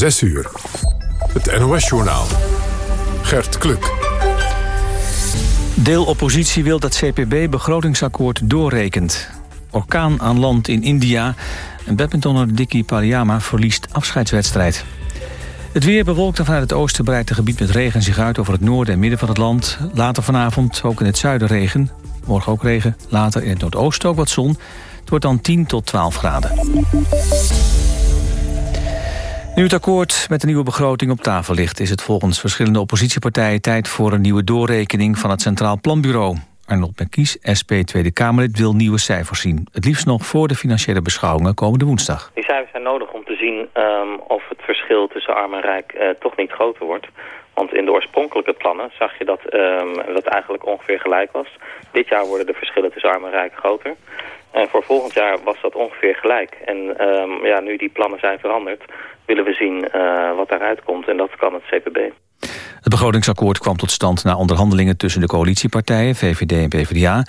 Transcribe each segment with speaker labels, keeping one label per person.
Speaker 1: 6 uur. Het NOS-journaal. Gert Kluk.
Speaker 2: Deel oppositie wil dat CPB begrotingsakkoord doorrekent. Orkaan aan land in India. En badmintonner Dicky Pariyama verliest afscheidswedstrijd. Het weer bewolkt vanuit het oosten breidt het gebied met regen zich uit... over het noorden en midden van het land. Later vanavond ook in het zuiden regen. Morgen ook regen. Later in het noordoosten ook wat zon. Het wordt dan 10 tot 12 graden. Nu het akkoord met de nieuwe begroting op tafel ligt... is het volgens verschillende oppositiepartijen tijd voor een nieuwe doorrekening van het Centraal Planbureau. Arnold Merkies, SP Tweede Kamerlid, wil nieuwe cijfers zien. Het liefst nog voor de financiële beschouwingen komende woensdag.
Speaker 3: Die cijfers zijn nodig om te zien um, of het verschil tussen arm en rijk uh, toch niet groter wordt. Want in de oorspronkelijke plannen zag je dat um, dat eigenlijk ongeveer gelijk was. Dit jaar worden de verschillen tussen arm en rijk groter. En voor volgend jaar was dat ongeveer gelijk. En um, ja, nu die plannen zijn veranderd, willen we zien uh, wat daaruit komt. En dat kan het CPB.
Speaker 2: Het begrotingsakkoord kwam tot stand na onderhandelingen tussen de coalitiepartijen, VVD en PvdA,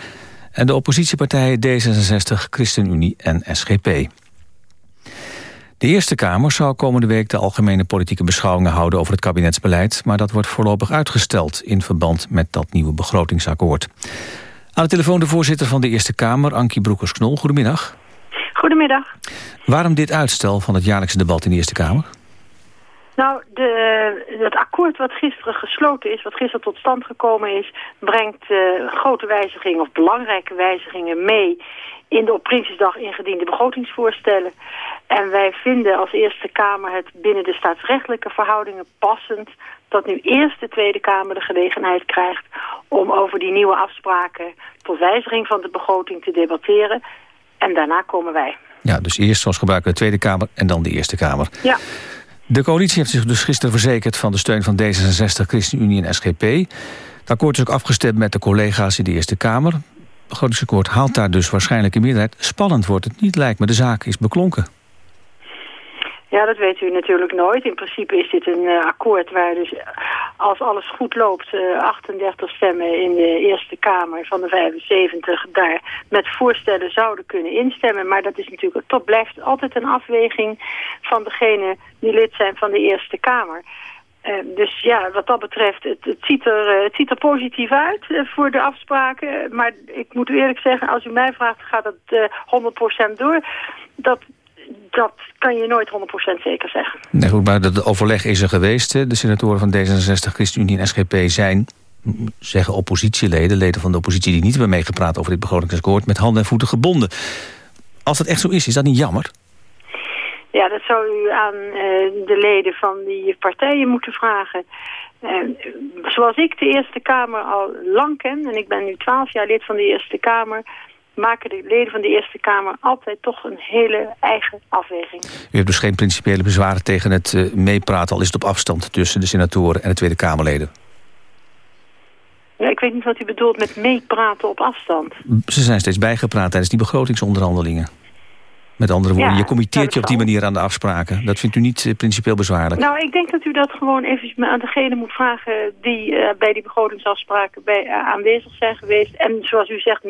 Speaker 2: en de oppositiepartijen D66, ChristenUnie en SGP. De Eerste Kamer zou komende week de algemene politieke beschouwingen houden over het kabinetsbeleid, maar dat wordt voorlopig uitgesteld in verband met dat nieuwe begrotingsakkoord. Aan de telefoon de voorzitter van de Eerste Kamer, Ankie Broekers-Knol. Goedemiddag.
Speaker 4: Goedemiddag.
Speaker 2: Waarom dit uitstel van het jaarlijkse debat in de Eerste Kamer?
Speaker 4: Nou, de, het akkoord wat gisteren gesloten is, wat gisteren tot stand gekomen is... brengt uh, grote wijzigingen of belangrijke wijzigingen mee... in de op Prinsjesdag ingediende begrotingsvoorstellen. En wij vinden als Eerste Kamer het binnen de staatsrechtelijke verhoudingen passend... dat nu eerst de Tweede Kamer de gelegenheid krijgt... om over die nieuwe afspraken tot wijziging van de begroting te debatteren. En daarna komen wij.
Speaker 2: Ja, dus eerst zoals gebruiken de Tweede Kamer en dan de Eerste Kamer.
Speaker 4: Ja.
Speaker 2: De coalitie heeft zich dus gisteren verzekerd van de steun van D66, ChristenUnie en SGP. Het akkoord is ook afgestemd met de collega's in de Eerste Kamer. Het begrotingsakkoord haalt daar dus waarschijnlijk een meerderheid. Spannend wordt het niet, lijkt me. De zaak is beklonken.
Speaker 4: Ja, dat weet u natuurlijk nooit. In principe is dit een uh, akkoord waar dus als alles goed loopt... Uh, 38 stemmen in de Eerste Kamer van de 75 daar met voorstellen zouden kunnen instemmen. Maar dat is natuurlijk, toch blijft altijd een afweging van degene die lid zijn van de Eerste Kamer. Uh, dus ja, wat dat betreft, het, ziet, er, het ziet er positief uit voor de afspraken. Maar ik moet u eerlijk zeggen, als u mij vraagt, gaat het 100% door. Dat, dat kan je nooit 100% zeker zeggen.
Speaker 2: Nee, goed, maar de overleg is er geweest. De senatoren van D66, ChristenUnie en SGP zijn zeggen oppositieleden, leden van de oppositie die niet hebben meegepraat over dit begrotingsakkoord, met handen en voeten gebonden. Als dat echt zo is, is dat niet jammer?
Speaker 4: Ja, dat zou u aan uh, de leden van die partijen moeten vragen. Uh, zoals ik de Eerste Kamer al lang ken, en ik ben nu twaalf jaar lid van de Eerste Kamer, maken de leden van de Eerste Kamer altijd toch een hele eigen afweging.
Speaker 2: U hebt dus geen principiële bezwaren tegen het uh, meepraten, al is het op afstand tussen de senatoren en de Tweede Kamerleden?
Speaker 4: Ja, ik weet niet wat u bedoelt met meepraten op afstand.
Speaker 2: Ze zijn steeds bijgepraat tijdens die begrotingsonderhandelingen. Met andere woorden,
Speaker 4: Ja,
Speaker 2: je committeert je op die manier aan de afspraken. Dat vindt u niet eh, principieel bezwaarlijk?
Speaker 4: Nou, ik denk dat u dat gewoon even aan degene moet vragen die eh, bij die begrotingsafspraken bij, eh, aanwezig zijn geweest. En zoals u zegt,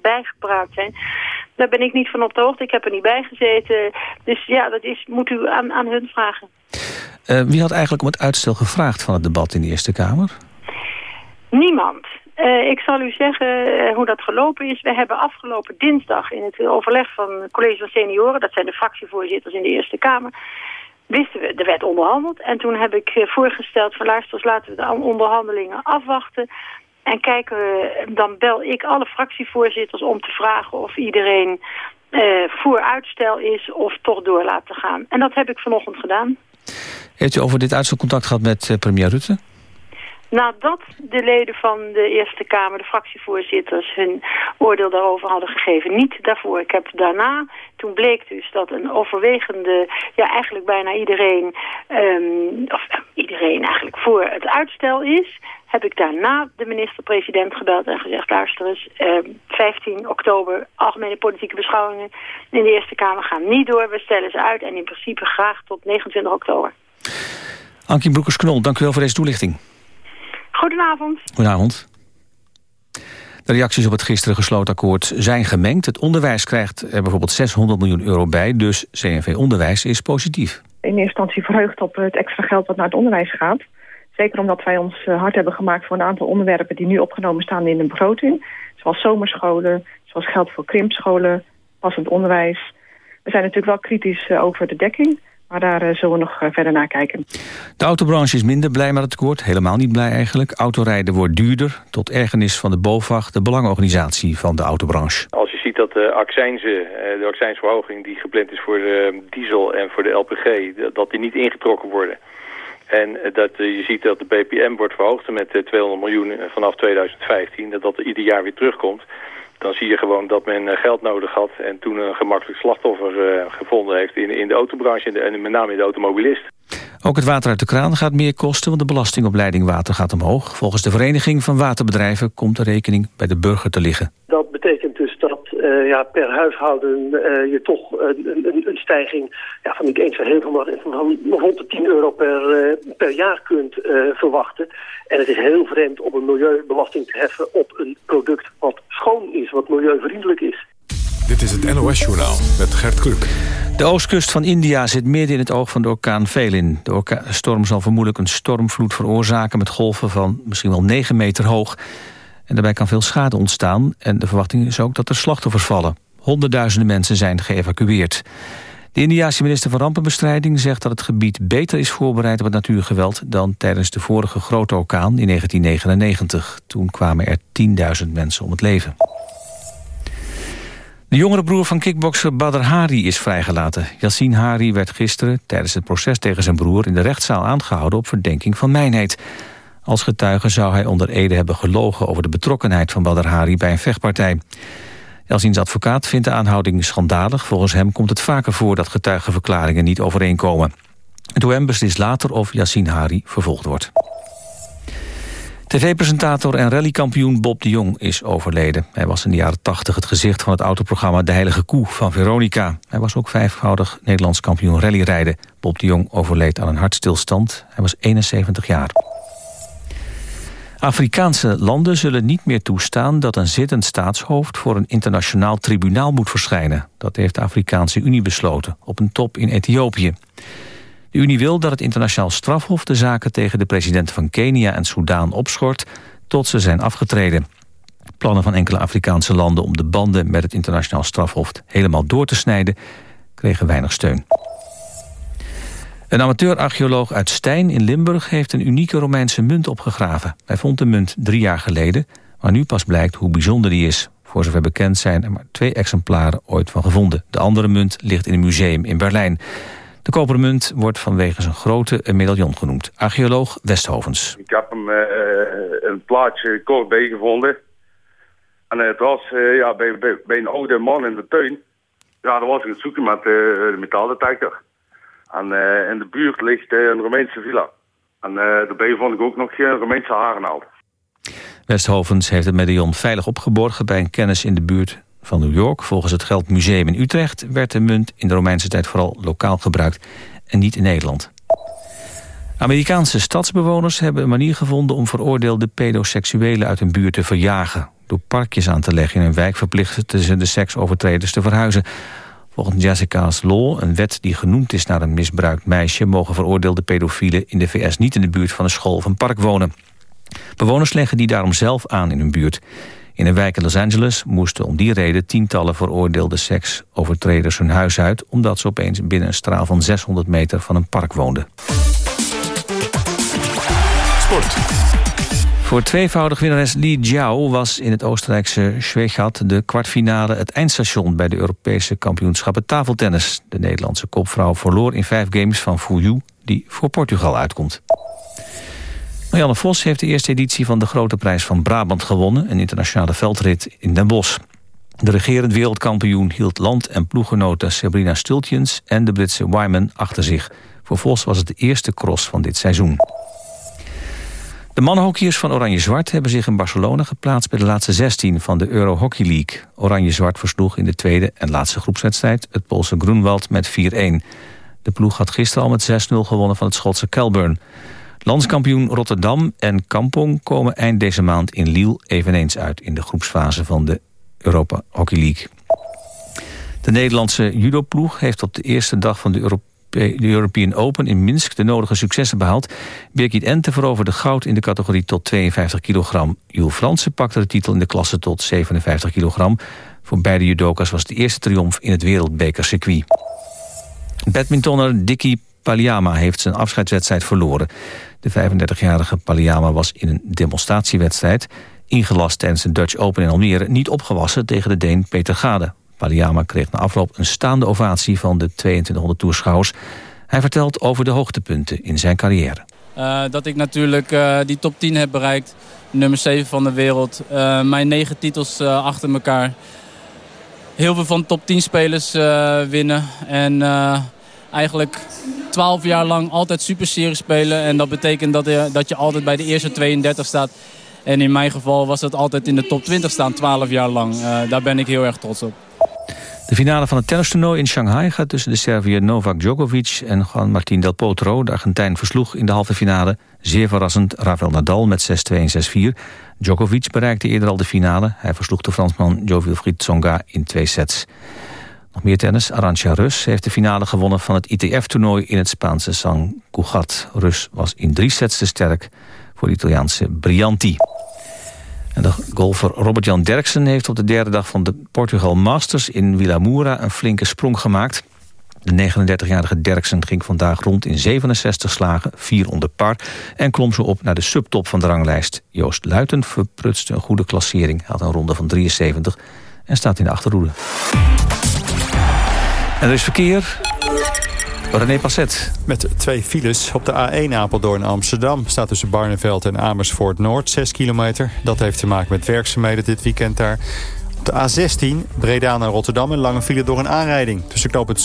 Speaker 4: bijgepraat zijn. Daar ben ik niet van op de hoogte. Ik heb er niet bij gezeten. Dus ja, dat is, moet u aan, aan hun vragen.
Speaker 2: Wie had eigenlijk om het uitstel gevraagd van het debat in de Eerste Kamer?
Speaker 4: Niemand. Eh, ik zal u zeggen eh, hoe dat gelopen is. We hebben afgelopen dinsdag in het overleg van het college van senioren... dat zijn de fractievoorzitters in de Eerste Kamer... wisten we, er werd onderhandeld. En toen heb ik eh, voorgesteld van luister, laten we de onderhandelingen afwachten... En kijken dan bel ik alle fractievoorzitters om te vragen of iedereen eh, voor uitstel is of toch door laten gaan. En dat heb ik vanochtend gedaan.
Speaker 2: Heeft u over dit uitstel contact gehad met premier Rutte?
Speaker 4: Nadat de leden van de Eerste Kamer, de fractievoorzitters, hun oordeel daarover hadden gegeven. Niet daarvoor. Ik heb daarna, toen bleek dus dat een overwegende, ja eigenlijk bijna iedereen, um, of uh, iedereen eigenlijk voor het uitstel is, heb ik daarna de minister-president gebeld en gezegd, luister eens, uh, 15 oktober, algemene politieke beschouwingen in de Eerste Kamer gaan niet door. We stellen ze uit en in principe graag tot 29 oktober.
Speaker 2: Ankie Broekers-Knol, dank u wel voor deze toelichting.
Speaker 4: Goedenavond.
Speaker 2: Goedenavond. De reacties op het gisteren gesloten akkoord zijn gemengd. Het onderwijs krijgt er bijvoorbeeld 600 miljoen euro bij, dus CNV Onderwijs is positief.
Speaker 5: eerste instantie verheugd op het extra geld wat naar het onderwijs gaat. Zeker omdat wij ons hard hebben gemaakt voor een aantal onderwerpen die nu opgenomen staan in de begroting. Zoals zomerscholen, zoals geld voor krimpscholen, passend onderwijs. We zijn natuurlijk wel kritisch over de dekking. Maar daar uh, zullen we nog uh, verder naar kijken.
Speaker 2: De autobranche is minder blij met het akkoord. Helemaal niet blij eigenlijk. Autorijden wordt duurder. Tot ergernis van de BOVAG, de belangenorganisatie van de autobranche.
Speaker 6: Als je ziet dat de accijnzen, de accijnsverhoging die gepland is voor de diesel en voor de LPG... dat die niet ingetrokken worden. En dat je ziet dat de BPM wordt verhoogd met 200 miljoen vanaf 2015. Dat dat ieder jaar weer terugkomt dan zie je gewoon dat men eh, geld nodig had... en toen een gemakkelijk slachtoffer uh, gevonden heeft in, in de autobranche... En, en met name in de automobilist.
Speaker 2: Ook het water uit de kraan gaat meer kosten... want de belasting op leidingwater gaat omhoog. Volgens de Vereniging van Waterbedrijven komt de rekening bij de burger te liggen.
Speaker 7: Dat betekent uh, ja, per huishouden uh, je toch een, een, een, stijging ja, van niet eens heel van, van rond de 10 euro per, uh, per jaar kunt verwachten. En het is heel vreemd om een milieubelasting te heffen op een product wat schoon is, wat milieuvriendelijk is.
Speaker 1: Dit is het NOS-journaal met Gert Kluk.
Speaker 2: De oostkust van India zit midden in het oog van de orkaan Velin. De storm zal vermoedelijk een stormvloed veroorzaken... met golven van misschien wel 9 meter hoog. En daarbij kan veel schade ontstaan. En de verwachting is ook dat er slachtoffers vallen. Honderdduizenden mensen zijn geëvacueerd. De Indiaanse minister van Rampenbestrijding zegt dat het gebied beter is voorbereid op het natuurgeweld dan tijdens de vorige grote orkaan in 1999. Toen kwamen er 10.000 mensen om het leven. De jongere broer van kickbokser Badr Hari is vrijgelaten. Yassine Hari werd gisteren tijdens het proces tegen zijn broer... in de rechtszaal aangehouden op verdenking van mijnheid. Als getuige zou hij onder Ede hebben gelogen... over de betrokkenheid van Badr Hari bij een vechtpartij. Yassine's advocaat vindt de aanhouding schandalig. Volgens hem komt het vaker voor dat getuigenverklaringen niet overeenkomen. Het OM beslist later of Yassine Hari vervolgd wordt. TV-presentator en rallykampioen Bob de Jong is overleden. Hij was in de jaren 80 het gezicht van het autoprogramma De Heilige Koe van Veronica. Hij was ook vijfvoudig Nederlands kampioen rallyrijden. Bob de Jong overleed aan een hartstilstand. Hij was 71 jaar. Afrikaanse landen zullen niet meer toestaan dat een zittend staatshoofd voor een internationaal tribunaal moet verschijnen. Dat heeft de Afrikaanse Unie besloten op een top in Ethiopië. De Unie wil dat het internationaal strafhof de zaken tegen de presidenten van Kenia en Soudaan opschort tot ze zijn afgetreden. Plannen van enkele Afrikaanse landen om de banden met het internationaal strafhof helemaal door te snijden kregen weinig steun. Een amateur-archeoloog uit Stijn in Limburg heeft een unieke Romeinse munt opgegraven. Hij vond de munt drie jaar geleden, maar nu pas blijkt hoe bijzonder die is. Voor zover bekend zijn er maar twee exemplaren ooit van gevonden. De andere munt ligt in een museum in Berlijn. De koperen munt wordt vanwege zijn grootte een medaillon genoemd. Archeoloog Westhovens.
Speaker 8: Ik heb hem uh, een plaatsje kort gevonden. En het was uh, ja, bij, een oude man in de tuin. Ja, daar was ik het zoeken met uh, de metaaldetector. En in de buurt ligt een Romeinse villa. En daarbij vond ik ook nog een Romeinse haarnaald.
Speaker 2: Westhovens heeft het medaillon veilig opgeborgen bij een kennis in de buurt van New York. Volgens het Geldmuseum in Utrecht werd de munt in de Romeinse tijd vooral lokaal gebruikt en niet in Nederland. Amerikaanse stadsbewoners hebben een manier gevonden om veroordeelde pedoseksuelen uit hun buurt te verjagen. Door parkjes aan te leggen in een wijk verplichten ze de seksovertreders te verhuizen. Volgens Jessica's Law, een wet die genoemd is naar een misbruikt meisje... mogen veroordeelde pedofielen in de VS niet in de buurt van een school of een park wonen. Bewoners leggen die daarom zelf aan in hun buurt. In een wijk in Los Angeles moesten om die reden tientallen veroordeelde seksovertreders hun huis uit... omdat ze opeens binnen een straal van 600 meter van een park woonden.
Speaker 1: Sport.
Speaker 2: Voor tweevoudig winnares Li Jiao was in het Oostenrijkse Schwegat de kwartfinale het eindstation bij de Europese kampioenschappen tafeltennis. De Nederlandse kopvrouw verloor in vijf games van Fu die voor Portugal uitkomt. Marianne Vos heeft de eerste editie van de Grote Prijs van Brabant gewonnen... een internationale veldrit in Den Bosch. De regerend wereldkampioen hield land- en ploeggenoten Sabrina Stultjens... en de Britse Wyman achter zich. Voor Vos was het de eerste cross van dit seizoen. De mannenhockeyers van Oranje-Zwart hebben zich in Barcelona geplaatst... bij de laatste 16 van de Euro Hockey League. Oranje-Zwart versloeg in de tweede en laatste groepswedstrijd... het Poolse Groenwald met 4-1. De ploeg had gisteren al met 6-0 gewonnen van het Schotse Kelburn. Landskampioen Rotterdam en Kampong komen eind deze maand in Lille eveneens uit in de groepsfase van de Europa Hockey League. De Nederlandse judoploeg heeft op de eerste dag van de de European Open in Minsk de nodige successen behaald. Birgit Ente veroverde goud in de categorie tot 52 kilogram. Jules Fransen pakte de titel in de klasse tot 57 kilogram. Voor beide judokas was de eerste triomf in het wereldbekercircuit. Badmintonner Dicky Paliama heeft zijn afscheidswedstrijd verloren. De 35-jarige Paliama was in een demonstratiewedstrijd... ingelast tijdens de Dutch Open in Almere... niet opgewassen tegen de Deen Peter Gade. Paliama kreeg na afloop een staande ovatie van de 2200 toeschouwers. Hij vertelt over de hoogtepunten in zijn carrière.
Speaker 9: Uh, dat ik natuurlijk uh, die top 10 heb bereikt. Nummer 7 van de wereld. Uh, mijn negen titels achter elkaar. Heel veel van top 10 spelers winnen. En eigenlijk 12 jaar lang altijd super serie spelen. En dat betekent dat dat je altijd bij de eerste 32 staat. En in mijn geval was dat altijd in de top 20 staan, 12 jaar lang. daar ben ik heel erg trots op.
Speaker 2: De finale van het tennistoernooi in Shanghai gaat tussen de Serviër Novak Djokovic en Juan Martín del Potro. De Argentijn versloeg in de halve finale zeer verrassend Rafael Nadal met 6-2 en 6-4. Djokovic bereikte eerder al de finale. Hij versloeg de Fransman Jo-Wilfried Tsonga in twee sets. Nog meer tennis. Arantxa Rus heeft de finale gewonnen van het ITF-toernooi in het Spaanse San Cugat. Rus was in drie sets te sterk voor de Italiaanse Brianti. De golfer Robert-Jan Derksen heeft op de derde dag van de Portugal Masters in Villamoura een flinke sprong gemaakt. De 39-jarige Derksen ging vandaag rond in 67 slagen, 4 onder par... en klom zo op naar de subtop van de ranglijst. Joost Luiten verprutste een goede klassering, had een ronde van 73 en staat in de achterhoede. En er is verkeer. René Passet.
Speaker 10: Met twee files op de A1 Apeldoorn Amsterdam... staat tussen Barneveld en Amersfoort Noord 6 kilometer. Dat heeft te maken met werkzaamheden dit weekend daar de A16, Breda naar Rotterdam, een lange file door een aanrijding. Tussen knoop het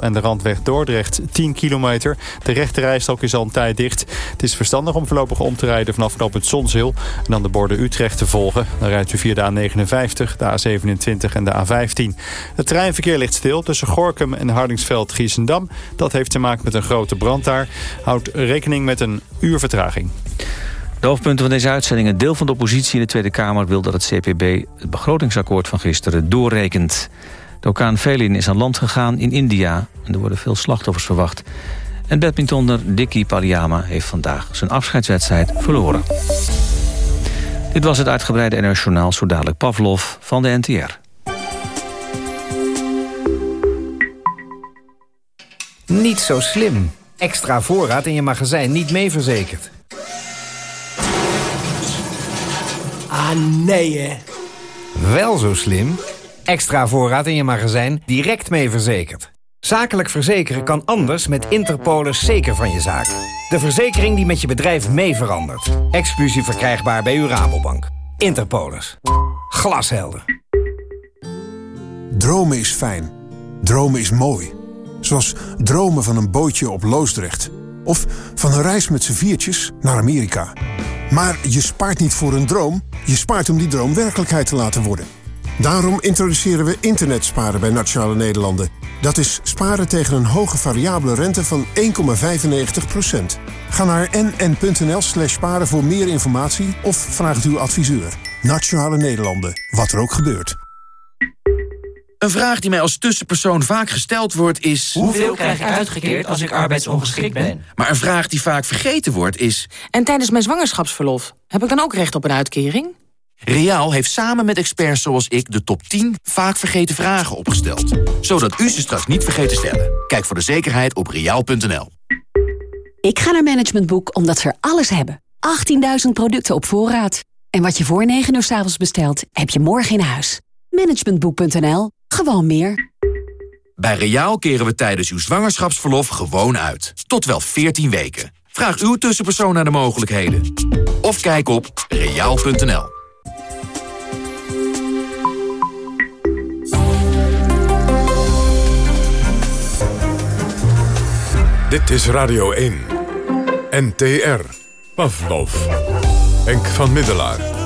Speaker 10: en de randweg Dordrecht, 10 kilometer. De rechterrijstrook is al een tijd dicht. Het is verstandig om voorlopig om te rijden vanaf knoop het en dan de borden Utrecht te volgen. Dan rijdt u via de A59, de A27 en de A15. Het treinverkeer ligt stil tussen Gorkum en Hardingsveld-Giessendam. Dat heeft te maken met een grote brand daar. Houd rekening met een uur vertraging.
Speaker 2: De hoofdpunten van deze uitzending. Een deel van de oppositie in de Tweede Kamer wil dat het CPB het begrotingsakkoord van gisteren doorrekent. De orkaan Felin is aan land gegaan in India en er worden veel slachtoffers verwacht. En badmintonner Dicky Paliama heeft vandaag zijn afscheidswedstrijd verloren. Dit was het uitgebreide Journaal, zo dadelijk Pavlov van de NTR.
Speaker 11: Niet zo slim. Extra voorraad in je magazijn niet mee verzekerd.
Speaker 12: Ah, nee, hè?
Speaker 11: Wel zo slim. Extra voorraad in je magazijn direct mee verzekerd. Zakelijk verzekeren kan anders met Interpolis zeker van je zaak. De verzekering die met je bedrijf mee verandert. Exclusief verkrijgbaar bij uw Rabobank. Interpolis. Glashelder.
Speaker 13: Dromen is fijn. Dromen is mooi. Zoals dromen van een bootje op Loosdrecht. Of van een reis met z'n viertjes naar Amerika. Maar je spaart niet voor een droom, je spaart om die droom werkelijkheid te laten worden. Daarom introduceren we internetsparen bij Nationale Nederlanden. Dat is sparen tegen een hoge variabele rente van 1,95%. Ga naar nn.nl slash sparen voor meer informatie of vraag het uw adviseur. Nationale Nederlanden, wat er ook gebeurt.
Speaker 14: Een vraag die mij als tussenpersoon vaak gesteld wordt is...
Speaker 15: Hoeveel krijg ik uitgekeerd als ik arbeidsongeschikt ben?
Speaker 14: Maar een vraag die vaak vergeten wordt is...
Speaker 16: En tijdens mijn zwangerschapsverlof, heb ik dan ook recht op een uitkering?
Speaker 14: Reaal heeft samen met experts zoals ik de top 10 vaak vergeten vragen opgesteld. Zodat u ze straks niet vergeet te stellen. Kijk voor de zekerheid op reaal.nl.
Speaker 17: Ik ga naar Management Boek omdat ze er alles hebben. 18.000 producten op voorraad. En wat je voor 9 uur s avonds bestelt, heb je morgen in huis. Managementboek.nl gewoon meer.
Speaker 14: Bij Reaal keren we tijdens uw zwangerschapsverlof gewoon uit. Tot wel 14 weken. Vraag uw tussenpersoon naar de mogelijkheden. Of kijk op reaal.nl.
Speaker 1: Dit is Radio 1. NTR. Pavlov. Henk van Middelaar.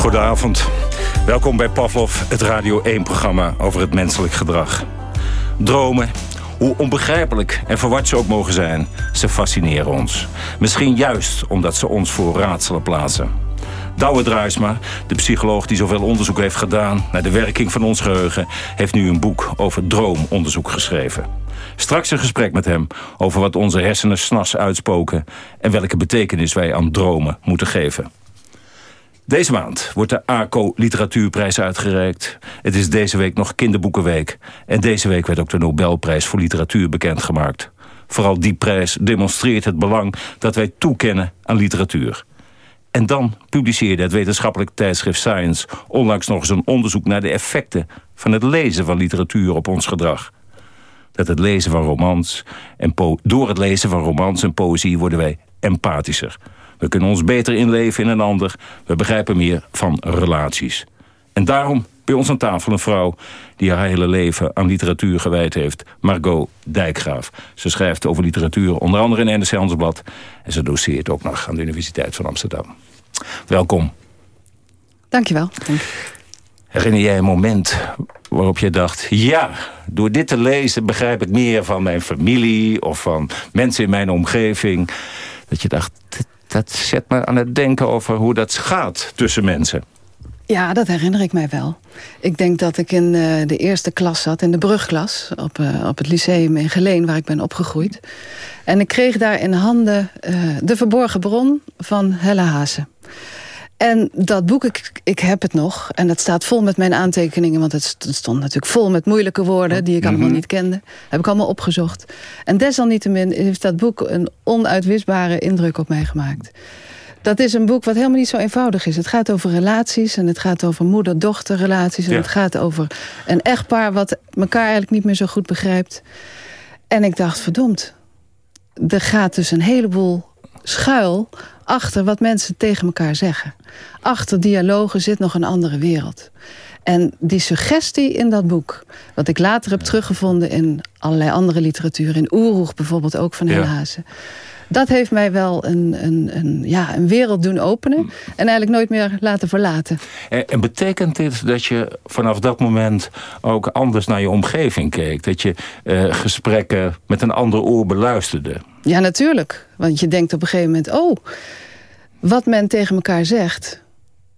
Speaker 18: Goedenavond. Welkom bij Pavlov, het Radio 1-programma over het menselijk gedrag. Dromen, hoe onbegrijpelijk en verward ze ook mogen zijn, ze fascineren ons. Misschien juist omdat ze ons voor raadselen plaatsen. Douwe Druisma, de psycholoog die zoveel onderzoek heeft gedaan... naar de werking van ons geheugen... heeft nu een boek over droomonderzoek geschreven. Straks een gesprek met hem over wat onze hersenen s'nachts uitspoken... en welke betekenis wij aan dromen moeten geven. Deze maand wordt de ACO Literatuurprijs uitgereikt. Het is deze week nog Kinderboekenweek. En deze week werd ook de Nobelprijs voor Literatuur bekendgemaakt. Vooral die prijs demonstreert het belang dat wij toekennen aan literatuur. En dan publiceerde het wetenschappelijk tijdschrift Science... onlangs nog eens een onderzoek naar de effecten... van het lezen van literatuur op ons gedrag. Dat het lezen van romans en door het lezen van romans en poëzie worden wij empathischer. We kunnen ons beter inleven in een ander. We begrijpen meer van relaties. En daarom bij ons aan tafel een vrouw die haar hele leven aan literatuur gewijd heeft. Margot Dijkgraaf. Ze schrijft over literatuur onder andere in NRC Handelsblad. En ze doseert ook nog aan de Universiteit van Amsterdam. Welkom.
Speaker 19: Dankjewel. Dank.
Speaker 18: Herinner jij een moment waarop je dacht... ja, door dit te lezen begrijp ik meer van mijn familie... of van mensen in mijn omgeving. Dat je dacht, dat zet me aan het denken over hoe dat gaat tussen mensen.
Speaker 19: Ja, dat herinner ik mij wel. Ik denk dat ik in uh, de eerste klas zat, in de brugklas... Op, uh, op het lyceum in Geleen, waar ik ben opgegroeid. En ik kreeg daar in handen uh, De Verborgen Bron van Helle Haase. En dat boek, ik, ik heb het nog. En het staat vol met mijn aantekeningen. Want het stond natuurlijk vol met moeilijke woorden... die ik allemaal mm -hmm. niet kende. Heb ik allemaal opgezocht. En desalniettemin heeft dat boek een onuitwisbare indruk op mij gemaakt. Dat is een boek wat helemaal niet zo eenvoudig is. Het gaat over relaties en het gaat over moeder-dochter relaties. En ja. het gaat over een echtpaar wat elkaar eigenlijk niet meer zo goed begrijpt. En ik dacht, verdomd. Er gaat dus een heleboel schuil achter wat mensen tegen elkaar zeggen. Achter dialogen zit nog een andere wereld. En die suggestie in dat boek, wat ik later heb teruggevonden in allerlei andere literatuur, in Oeroeg bijvoorbeeld ook van Helhazen. Ja. Dat heeft mij wel een, een, een, ja, een wereld doen openen en eigenlijk nooit meer laten verlaten.
Speaker 18: En, en betekent dit dat je vanaf dat moment ook anders naar je omgeving keek? Dat je uh, gesprekken met een ander oor beluisterde?
Speaker 19: Ja, natuurlijk. Want je denkt op een gegeven moment, oh, wat men tegen elkaar zegt,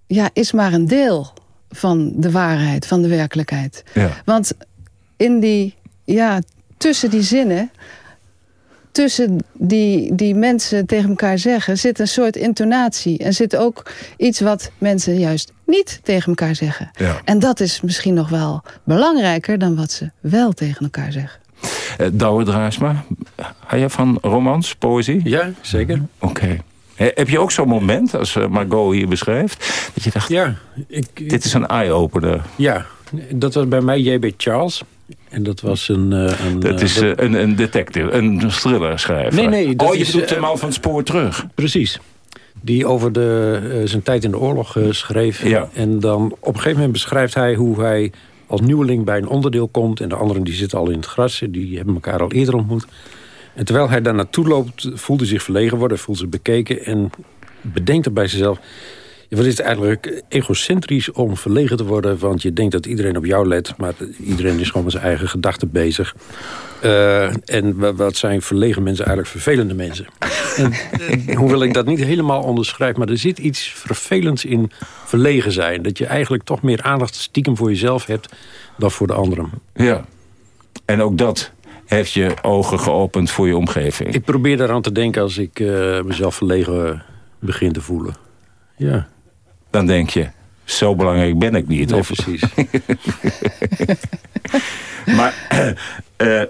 Speaker 19: ja, is maar een deel van de waarheid, van de werkelijkheid.
Speaker 18: Ja.
Speaker 19: Want in die, ja, tussen die zinnen, tussen die, die mensen tegen elkaar zeggen, zit een soort intonatie. En zit ook iets wat mensen juist niet tegen elkaar zeggen.
Speaker 18: Ja.
Speaker 19: En dat is misschien nog wel belangrijker dan wat ze wel tegen elkaar zeggen.
Speaker 18: Uh, Douwe Draasma, hou je van romans, poëzie?
Speaker 20: Ja, zeker.
Speaker 18: Oké. Okay. Heb je ook zo'n moment, als Margot hier beschrijft... dat je dacht,
Speaker 20: ja, ik,
Speaker 18: dit is een eye-opener?
Speaker 20: Ja, dat was bij mij J.B. Charles. En dat was een... een
Speaker 18: dat is uh, een, een detective, een thriller schrijver.
Speaker 20: Nee, nee.
Speaker 18: oh, je bedoelt de man van het spoor terug.
Speaker 20: Precies. Die over de, uh, zijn tijd in de oorlog uh, schreef.
Speaker 18: Ja.
Speaker 20: En dan op een gegeven moment beschrijft hij hoe hij als nieuweling bij een onderdeel komt. En de anderen die zitten al in het gras. Die hebben elkaar al eerder ontmoet. En terwijl hij daar naartoe loopt, voelt hij zich verlegen worden. Voelt zich bekeken en bedenkt er bij zichzelf... Wat is het eigenlijk egocentrisch om verlegen te worden... want je denkt dat iedereen op jou let... maar iedereen is gewoon met zijn eigen gedachten bezig. Uh, en wat zijn verlegen mensen eigenlijk vervelende mensen. en, en, hoewel ik dat niet helemaal onderschrijf... maar er zit iets vervelends in verlegen zijn. Dat je eigenlijk toch meer aandacht stiekem voor jezelf hebt... dan voor de anderen.
Speaker 18: Ja, en ook dat heeft je ogen geopend voor je omgeving.
Speaker 20: Ik probeer daaraan te denken als ik uh, mezelf verlegen begin te voelen. Ja.
Speaker 18: Dan denk je, zo belangrijk ben ik niet.
Speaker 20: Nee,
Speaker 18: of...
Speaker 20: precies.
Speaker 18: maar, uh,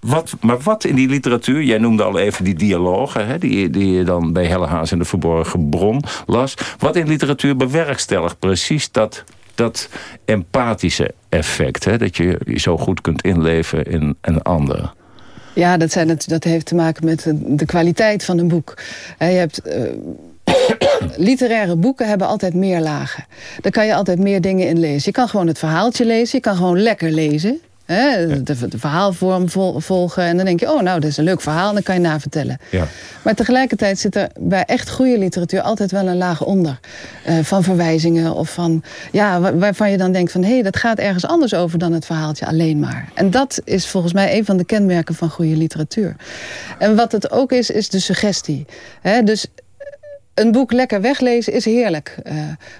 Speaker 18: wat, maar wat in die literatuur, jij noemde al even die dialogen... Hè, die, die je dan bij Hellehaas in de Verborgen Bron las. Wat in literatuur bewerkstelligt precies dat dat empathische effect. Hè? Dat je je zo goed kunt inleven in een ander.
Speaker 19: Ja, dat, zijn het, dat heeft te maken met de kwaliteit van een boek. Je hebt... Uh, literaire boeken hebben altijd meer lagen. Daar kan je altijd meer dingen in lezen. Je kan gewoon het verhaaltje lezen. Je kan gewoon lekker lezen. Hè, de, de, verhaalvorm vol, volgen. En dan denk je, oh nou, dat is een leuk verhaal. En dan kan je navertellen.
Speaker 18: Ja.
Speaker 19: Maar tegelijkertijd zit er bij echt goede literatuur altijd wel een laag onder. Uh, van verwijzingen of van... Ja, waarvan je dan denkt van... hé, hey, dat gaat ergens anders over dan het verhaaltje alleen maar. En dat is volgens mij een van de kenmerken van goede literatuur. En wat het ook is, is de suggestie. Hè, dus een boek lekker weglezen is heerlijk. Uh,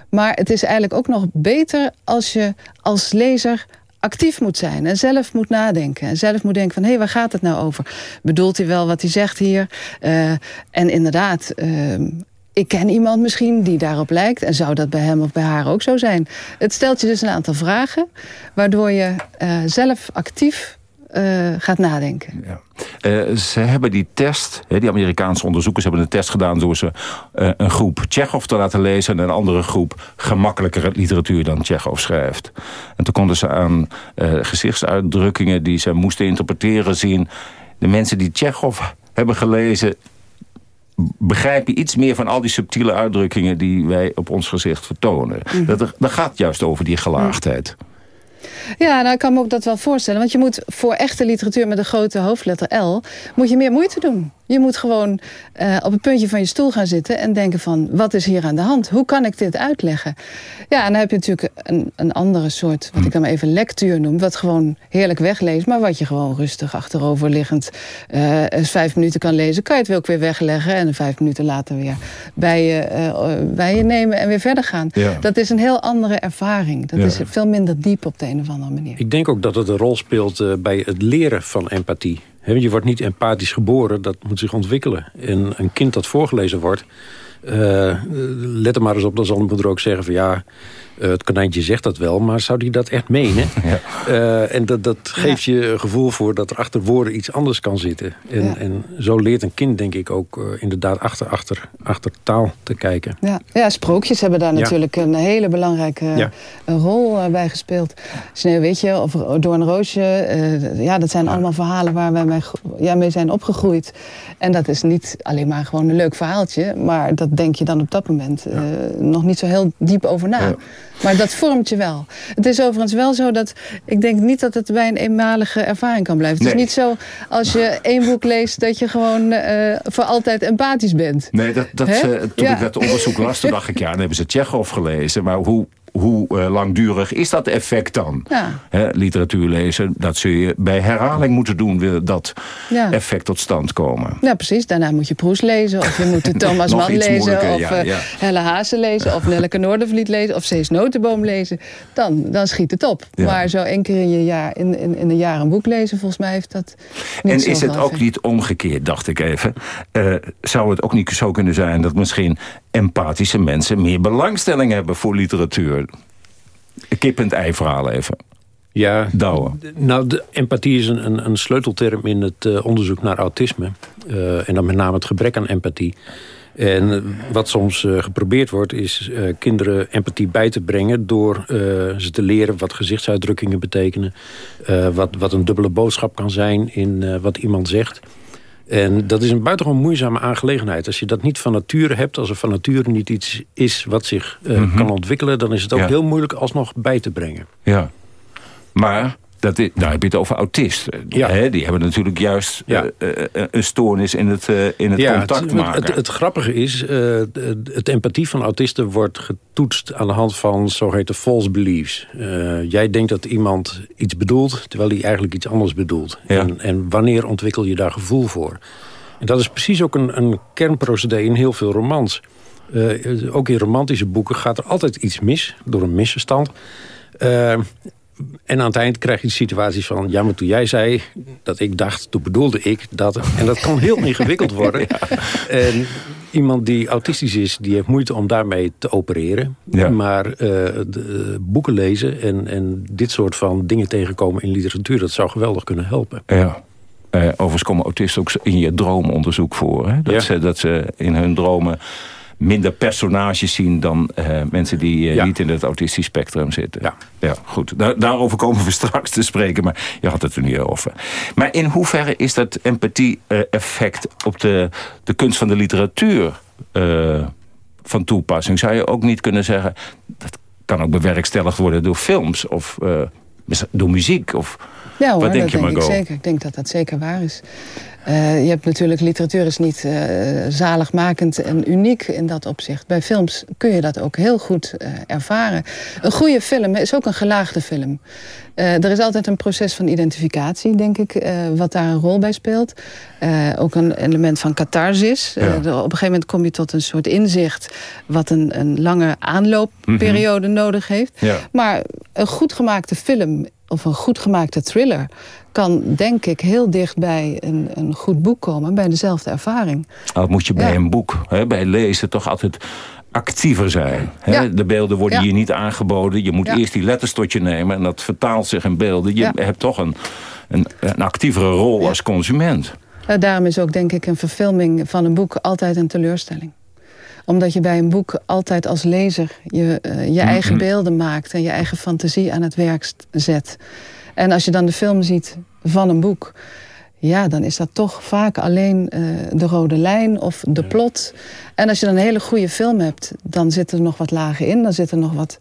Speaker 19: maar het is eigenlijk ook nog beter als je als lezer actief moet zijn en zelf moet nadenken. En zelf moet denken van, hé, hey, waar gaat het nou over? Bedoelt hij wel wat hij zegt hier? Uh, en inderdaad, uh, ik ken iemand misschien die daarop lijkt... en zou dat bij hem of bij haar ook zo zijn. Het stelt je dus een aantal vragen... waardoor je uh, zelf actief uh, gaat nadenken. Ja.
Speaker 18: Uh, ze hebben die test, hè, die Amerikaanse onderzoekers hebben een test gedaan... door ze uh, een groep Tsjechov te laten lezen... en een andere groep gemakkelijkere literatuur dan Tsjechov schrijft. En toen konden ze aan gezichtsuitdrukkingen die ze moesten interpreteren zien... de mensen die Tsjechov hebben gelezen begrijp je iets meer van al die subtiele uitdrukkingen... die wij op ons gezicht vertonen. Mm. Dat, dat gaat juist over die gelaagdheid.
Speaker 19: Ja, nou, ik kan me ook dat wel voorstellen. Want je moet voor echte literatuur met een grote hoofdletter L... moet je meer moeite doen. Je moet gewoon uh, op het puntje van je stoel gaan zitten... en denken van, wat is hier aan de hand? Hoe kan ik dit uitleggen? Ja, en dan heb je natuurlijk een, een andere soort... wat ik dan maar even lectuur noem... wat gewoon heerlijk wegleest... maar wat je gewoon rustig achteroverliggend... Uh, eens vijf minuten kan lezen... kan je het wel ook weer wegleggen... en vijf minuten later weer bij je, uh, bij je nemen en weer verder gaan. Ja. Dat is een heel andere ervaring. Dat ja. is veel minder diep op de een of andere manier.
Speaker 20: Ik denk ook dat het een rol speelt uh, bij het leren van empathie. Je wordt niet empathisch geboren, dat moet zich ontwikkelen. En een kind dat voorgelezen wordt... Uh, let er maar eens op, dan zal de moeder ook zeggen van ja... Uh, het konijntje zegt dat wel, maar zou die dat echt menen? Ja. Uh, en dat, dat geeft ja. je een gevoel voor dat er achter woorden iets anders kan zitten. En, ja. en zo leert een kind denk ik ook uh, inderdaad achter, achter, achter taal te kijken.
Speaker 19: Ja, ja sprookjes hebben daar natuurlijk een hele belangrijke rol bij gespeeld. Sneeuwwitje of Doornroosje, ja, dat zijn allemaal verhalen waar wij mee, ja, mee zijn opgegroeid. En dat is niet alleen maar gewoon een leuk verhaaltje, maar dat denk je dan op dat moment nog niet zo heel diep over na. Maar dat vormt je wel. Het is overigens wel zo dat... Ik denk niet dat het bij een eenmalige ervaring kan blijven. Het nee. is niet zo als je één boek leest... dat je gewoon uh, voor altijd empathisch bent.
Speaker 18: Nee, dat, dat, uh, toen ja. ik dat onderzoek las... toen dacht ik, ja, dan hebben ze Tsjechov gelezen. Maar hoe, hoe uh, langdurig is dat effect dan?
Speaker 19: Ja.
Speaker 18: He, literatuur lezen, dat zul je bij herhaling moeten doen... wil dat ja. effect tot stand komen.
Speaker 19: Ja, precies. Daarna moet je Proest lezen. Of je moet Thomas Mann lezen. Of ja, ja. Helle Haase lezen. Of Nelleke Noordervliet lezen. Of Cees Notenboom lezen. Dan, dan schiet het op. Maar zo één keer in, je jaar, in, in, in een jaar een boek lezen... volgens mij heeft dat niet
Speaker 18: En is het ook niet omgekeerd, dacht ik even. Uh, zou het ook niet zo kunnen zijn dat misschien empathische mensen... meer belangstelling hebben voor literatuur? Kip-en-ei verhaal even.
Speaker 20: Ja,
Speaker 18: Douwen.
Speaker 20: nou, de empathie is een, een, een sleutelterm in het uh, onderzoek naar autisme. Uh, en dan met name het gebrek aan empathie. En uh, wat soms geprobeerd wordt, is kinderen empathie bij te brengen... door ze te leren wat gezichtsuitdrukkingen betekenen. wat, wat een dubbele boodschap kan zijn in wat iemand zegt. En dat is een buitengewoon moeizame aangelegenheid. Als je dat niet van nature hebt, als er van nature niet iets is wat zich uh, mm -hmm. kan ontwikkelen... dan is het ook ja. heel moeilijk alsnog bij te brengen.
Speaker 18: Ja, maar dat is, daar heb je het over autisten. Ja. Hè? Die hebben natuurlijk juist ja. uh, uh, een stoornis in het, uh, in het ja, contact maken.
Speaker 20: Het, het, het grappige is, het empathie van autisten wordt getoetst... aan de hand van zogeheten false beliefs. jij denkt dat iemand iets bedoelt, terwijl hij eigenlijk iets anders bedoelt. Ja. En, en wanneer ontwikkel je daar gevoel voor? En dat is precies ook een, een kernprocedé in heel veel romans. ook in romantische boeken gaat er altijd iets mis, door een misverstand... En aan het eind krijg je de situatie van... ja, maar toen jij zei dat ik dacht, toen bedoelde ik dat... en dat kan heel ingewikkeld worden. Ja. En iemand die autistisch is, die heeft moeite om daarmee te opereren. Ja. Maar uh, de, boeken lezen en, en dit soort van dingen tegenkomen in literatuur... dat zou geweldig kunnen helpen.
Speaker 18: Ja. Uh, overigens komen autisten ook in je droomonderzoek voor. Hè? Dat, ja. ze, dat ze in hun dromen minder personages zien dan uh, mensen die uh, ja. niet in het autistisch spectrum zitten.
Speaker 20: Ja,
Speaker 18: ja goed. Daar, daarover komen we straks te spreken, maar je had het er niet over. Maar in hoeverre is dat empathie-effect op de, de kunst van de literatuur uh, van toepassing? Zou je ook niet kunnen zeggen, dat kan ook bewerkstelligd worden door films of door muziek? Of,
Speaker 19: ja hoor,
Speaker 18: wat denk
Speaker 19: dat
Speaker 18: je,
Speaker 19: denk ik zeker. Ik denk dat dat zeker waar is. Uh, je hebt natuurlijk, literatuur is niet uh, zaligmakend en uniek in dat opzicht. Bij films kun je dat ook heel goed uh, ervaren. Een goede film is ook een gelaagde film. er is altijd een proces van identificatie, denk ik, wat daar een rol bij speelt. ook een element van catharsis. Ja. op een gegeven moment kom je tot een soort inzicht... wat een, een lange aanloopperiode mm -hmm. nodig heeft. Ja. Maar een goed gemaakte film of een goed gemaakte thriller kan denk ik heel dicht bij een, een goed boek komen, bij dezelfde ervaring.
Speaker 18: Dat moet je bij ja. een boek, hè, bij lezen, toch altijd actiever zijn. Hè? Ja. De beelden worden ja. je niet aangeboden. Je moet eerst die letters tot je nemen en dat vertaalt zich in beelden. Je hebt toch een, een, een actievere rol als consument.
Speaker 19: daarom is ook denk ik een verfilming van een boek altijd een teleurstelling omdat je bij een boek altijd als lezer je, uh, je eigen mm -hmm. beelden maakt... en je eigen fantasie aan het werk zet. En als je dan de film ziet van een boek... ja, dan is dat toch vaak alleen uh, de rode lijn of de plot. En als je dan een hele goede film hebt... dan zitten er nog wat lagen in, dan zitten er nog wat...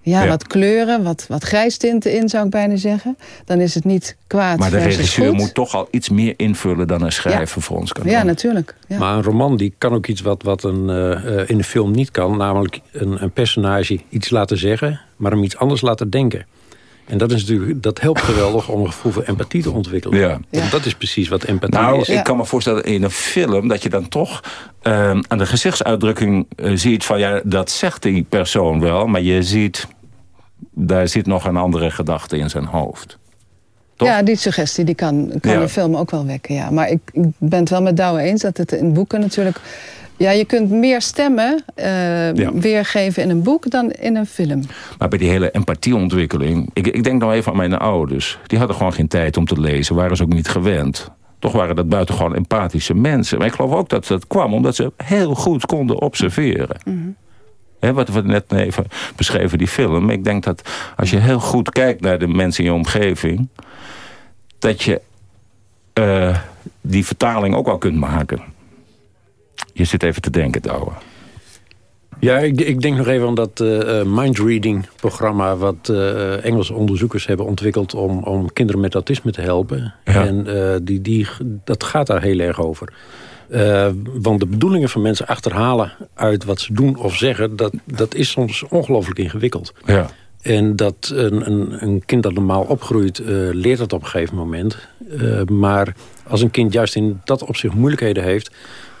Speaker 19: Ja, ja, wat kleuren, wat, wat grijstinten in, zou ik bijna zeggen. Dan is het niet kwaad
Speaker 18: Maar de regisseur moet toch al iets meer invullen dan een schrijver ja. voor ons kan
Speaker 19: Ja, natuurlijk. Ja.
Speaker 20: Maar een roman die kan ook iets wat, wat een, uh, in een film niet kan. Namelijk een, een personage iets laten zeggen, maar hem iets anders laten denken. En dat, is natuurlijk, dat helpt geweldig om een gevoel voor empathie te ontwikkelen. Ja. Want dat is precies wat empathie
Speaker 18: nou,
Speaker 20: is.
Speaker 18: Ik kan me voorstellen in een film dat je dan toch uh, aan de gezichtsuitdrukking uh, ziet van... ja, dat zegt die persoon wel, maar je ziet... daar zit nog een andere gedachte in zijn hoofd.
Speaker 19: Toch? Ja, die suggestie die kan, kan ja. een film ook wel wekken. Ja. Maar ik, ik ben het wel met Douwe eens dat het in boeken natuurlijk... Ja, je kunt meer stemmen uh, ja. weergeven in een boek dan in een film.
Speaker 18: Maar bij die hele empathieontwikkeling... Ik, ik denk nou even aan mijn ouders. Die hadden gewoon geen tijd om te lezen. Waren ze ook niet gewend. Toch waren dat buitengewoon empathische mensen. Maar ik geloof ook dat dat kwam omdat ze heel goed konden observeren. Mm -hmm. He, wat we net even beschreven, die film. Ik denk dat als je heel goed kijkt naar de mensen in je omgeving... dat je uh, die vertaling ook wel kunt maken. Je zit even te denken, Douwe.
Speaker 20: Ja, ik, ik, denk nog even aan dat uh, mindreading-programma... wat uh, Engelse onderzoekers hebben ontwikkeld... om, om kinderen met autisme te helpen. Ja. En uh, die, die, dat gaat daar heel erg over. want de bedoelingen van mensen achterhalen uit wat ze doen of zeggen... dat, dat is soms ongelooflijk ingewikkeld.
Speaker 18: Ja.
Speaker 20: En dat een, een, een, kind dat normaal opgroeit, leert dat op een gegeven moment. maar als een kind juist in dat opzicht moeilijkheden heeft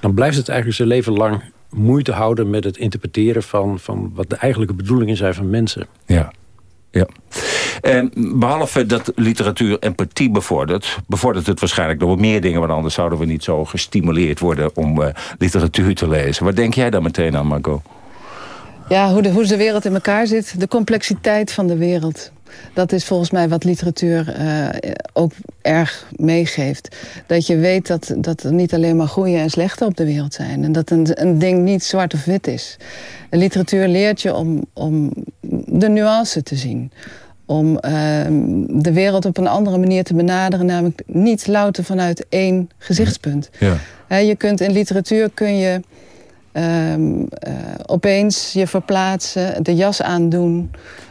Speaker 20: dan blijft het eigenlijk zijn leven lang moeite houden met het interpreteren van, van wat de eigenlijke bedoelingen zijn van mensen.
Speaker 18: Ja. Ja. En behalve dat literatuur empathie bevordert... bevordert het waarschijnlijk nog wat meer dingen... want anders zouden we niet zo gestimuleerd worden om uh, literatuur te lezen. Wat denk jij dan meteen aan, Marco?
Speaker 19: Ja, hoe de, hoe de wereld in elkaar zit. De complexiteit van de wereld. Dat is volgens mij wat literatuur uh, ook erg meegeeft. Dat je weet dat, dat er niet alleen maar goede en slechte op de wereld zijn. En dat een, een ding niet zwart of wit is. De literatuur leert je om, om de nuance te zien. Om uh, de wereld op een andere manier te benaderen. Namelijk niet louter vanuit één gezichtspunt.
Speaker 18: Ja.
Speaker 19: Je kunt in literatuur kun je... Um, uh, opeens je verplaatsen, de jas aandoen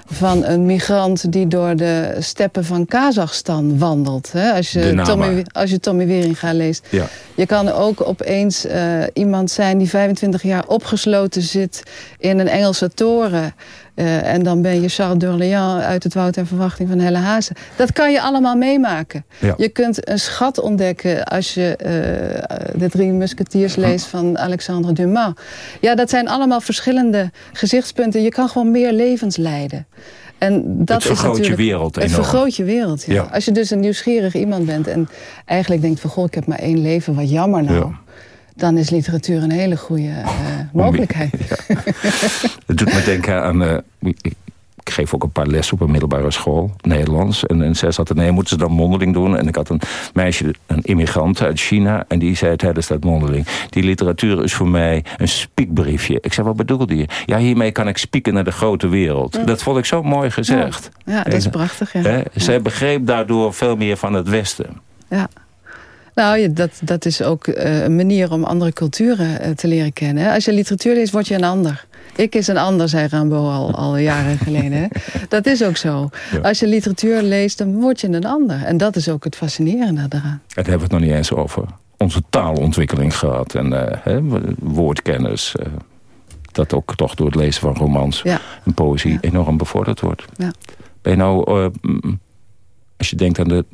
Speaker 19: van een migrant die door de steppen van Kazachstan wandelt. Hè? Als, je Tommy, als je Tommy Wieringa leest.
Speaker 18: Ja.
Speaker 19: Je kan ook opeens uh, iemand zijn die 25 jaar opgesloten zit in een Engelse toren. Uh, en dan ben je Charles d'Orléans uit het Woud en Verwachting van Helle Hazen. Dat kan je allemaal meemaken.
Speaker 18: Ja.
Speaker 19: Je kunt een schat ontdekken als je uh, de Drie Musketeers leest van Alexandre Dumas. Ja, dat zijn allemaal verschillende gezichtspunten. Je kan gewoon meer levens leiden. En dat
Speaker 18: het vergroot
Speaker 19: is
Speaker 18: je wereld
Speaker 19: Het vergroot je wereld, ja. ja. Als je dus een nieuwsgierig iemand bent... en eigenlijk denkt van, goh, ik heb maar één leven, wat jammer nou... Ja dan is literatuur een hele goede uh, mogelijkheid.
Speaker 18: Ja. Het doet me denken aan... Uh, ik, ik geef ook een paar lessen op een middelbare school, Nederlands. En, en zij zat nee, moeten ze dan mondeling doen? En ik had een meisje, een immigrant uit China... en die zei tijdens dat mondeling... die literatuur is voor mij een spiekbriefje. Ik zei, wat bedoelde je? Ja, hiermee kan ik spieken naar de grote wereld. Dat vond ik zo mooi gezegd.
Speaker 19: Ja, ja dat is prachtig, ja.
Speaker 18: Hè? Zij begreep daardoor veel meer van het Westen.
Speaker 19: Ja. Nou, dat, dat is ook uh, een manier om andere culturen uh, te leren kennen. Als je literatuur leest, word je een ander. Ik is een ander, zei Rambo al, al jaren geleden. Hè? Dat is ook zo. Ja. Als je literatuur leest, dan word je een ander. En dat is ook het fascinerende daaraan.
Speaker 18: Daar hebben we het nog niet eens over. onze taalontwikkeling gehad. En eh, woordkennis. Uh, dat ook toch door het lezen van romans en poëzie enorm bevorderd wordt.
Speaker 19: Ja.
Speaker 18: Ben je nou, mm, als je denkt aan de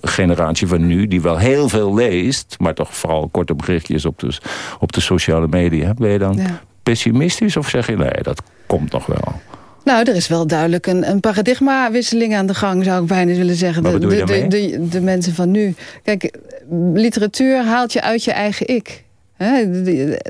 Speaker 18: generatie van nu... die wel heel veel leest, maar toch vooral korte berichtjes op de, op de sociale media... ben je dan pessimistisch of zeg je nee, dat komt nog wel?
Speaker 19: Nou, er is wel duidelijk een, een paradigmawisseling aan de gang, zou ik bijna willen zeggen.
Speaker 18: Wat bedoel je
Speaker 19: de, de, de, de, mensen van nu. Kijk, literatuur haalt je uit je eigen ik.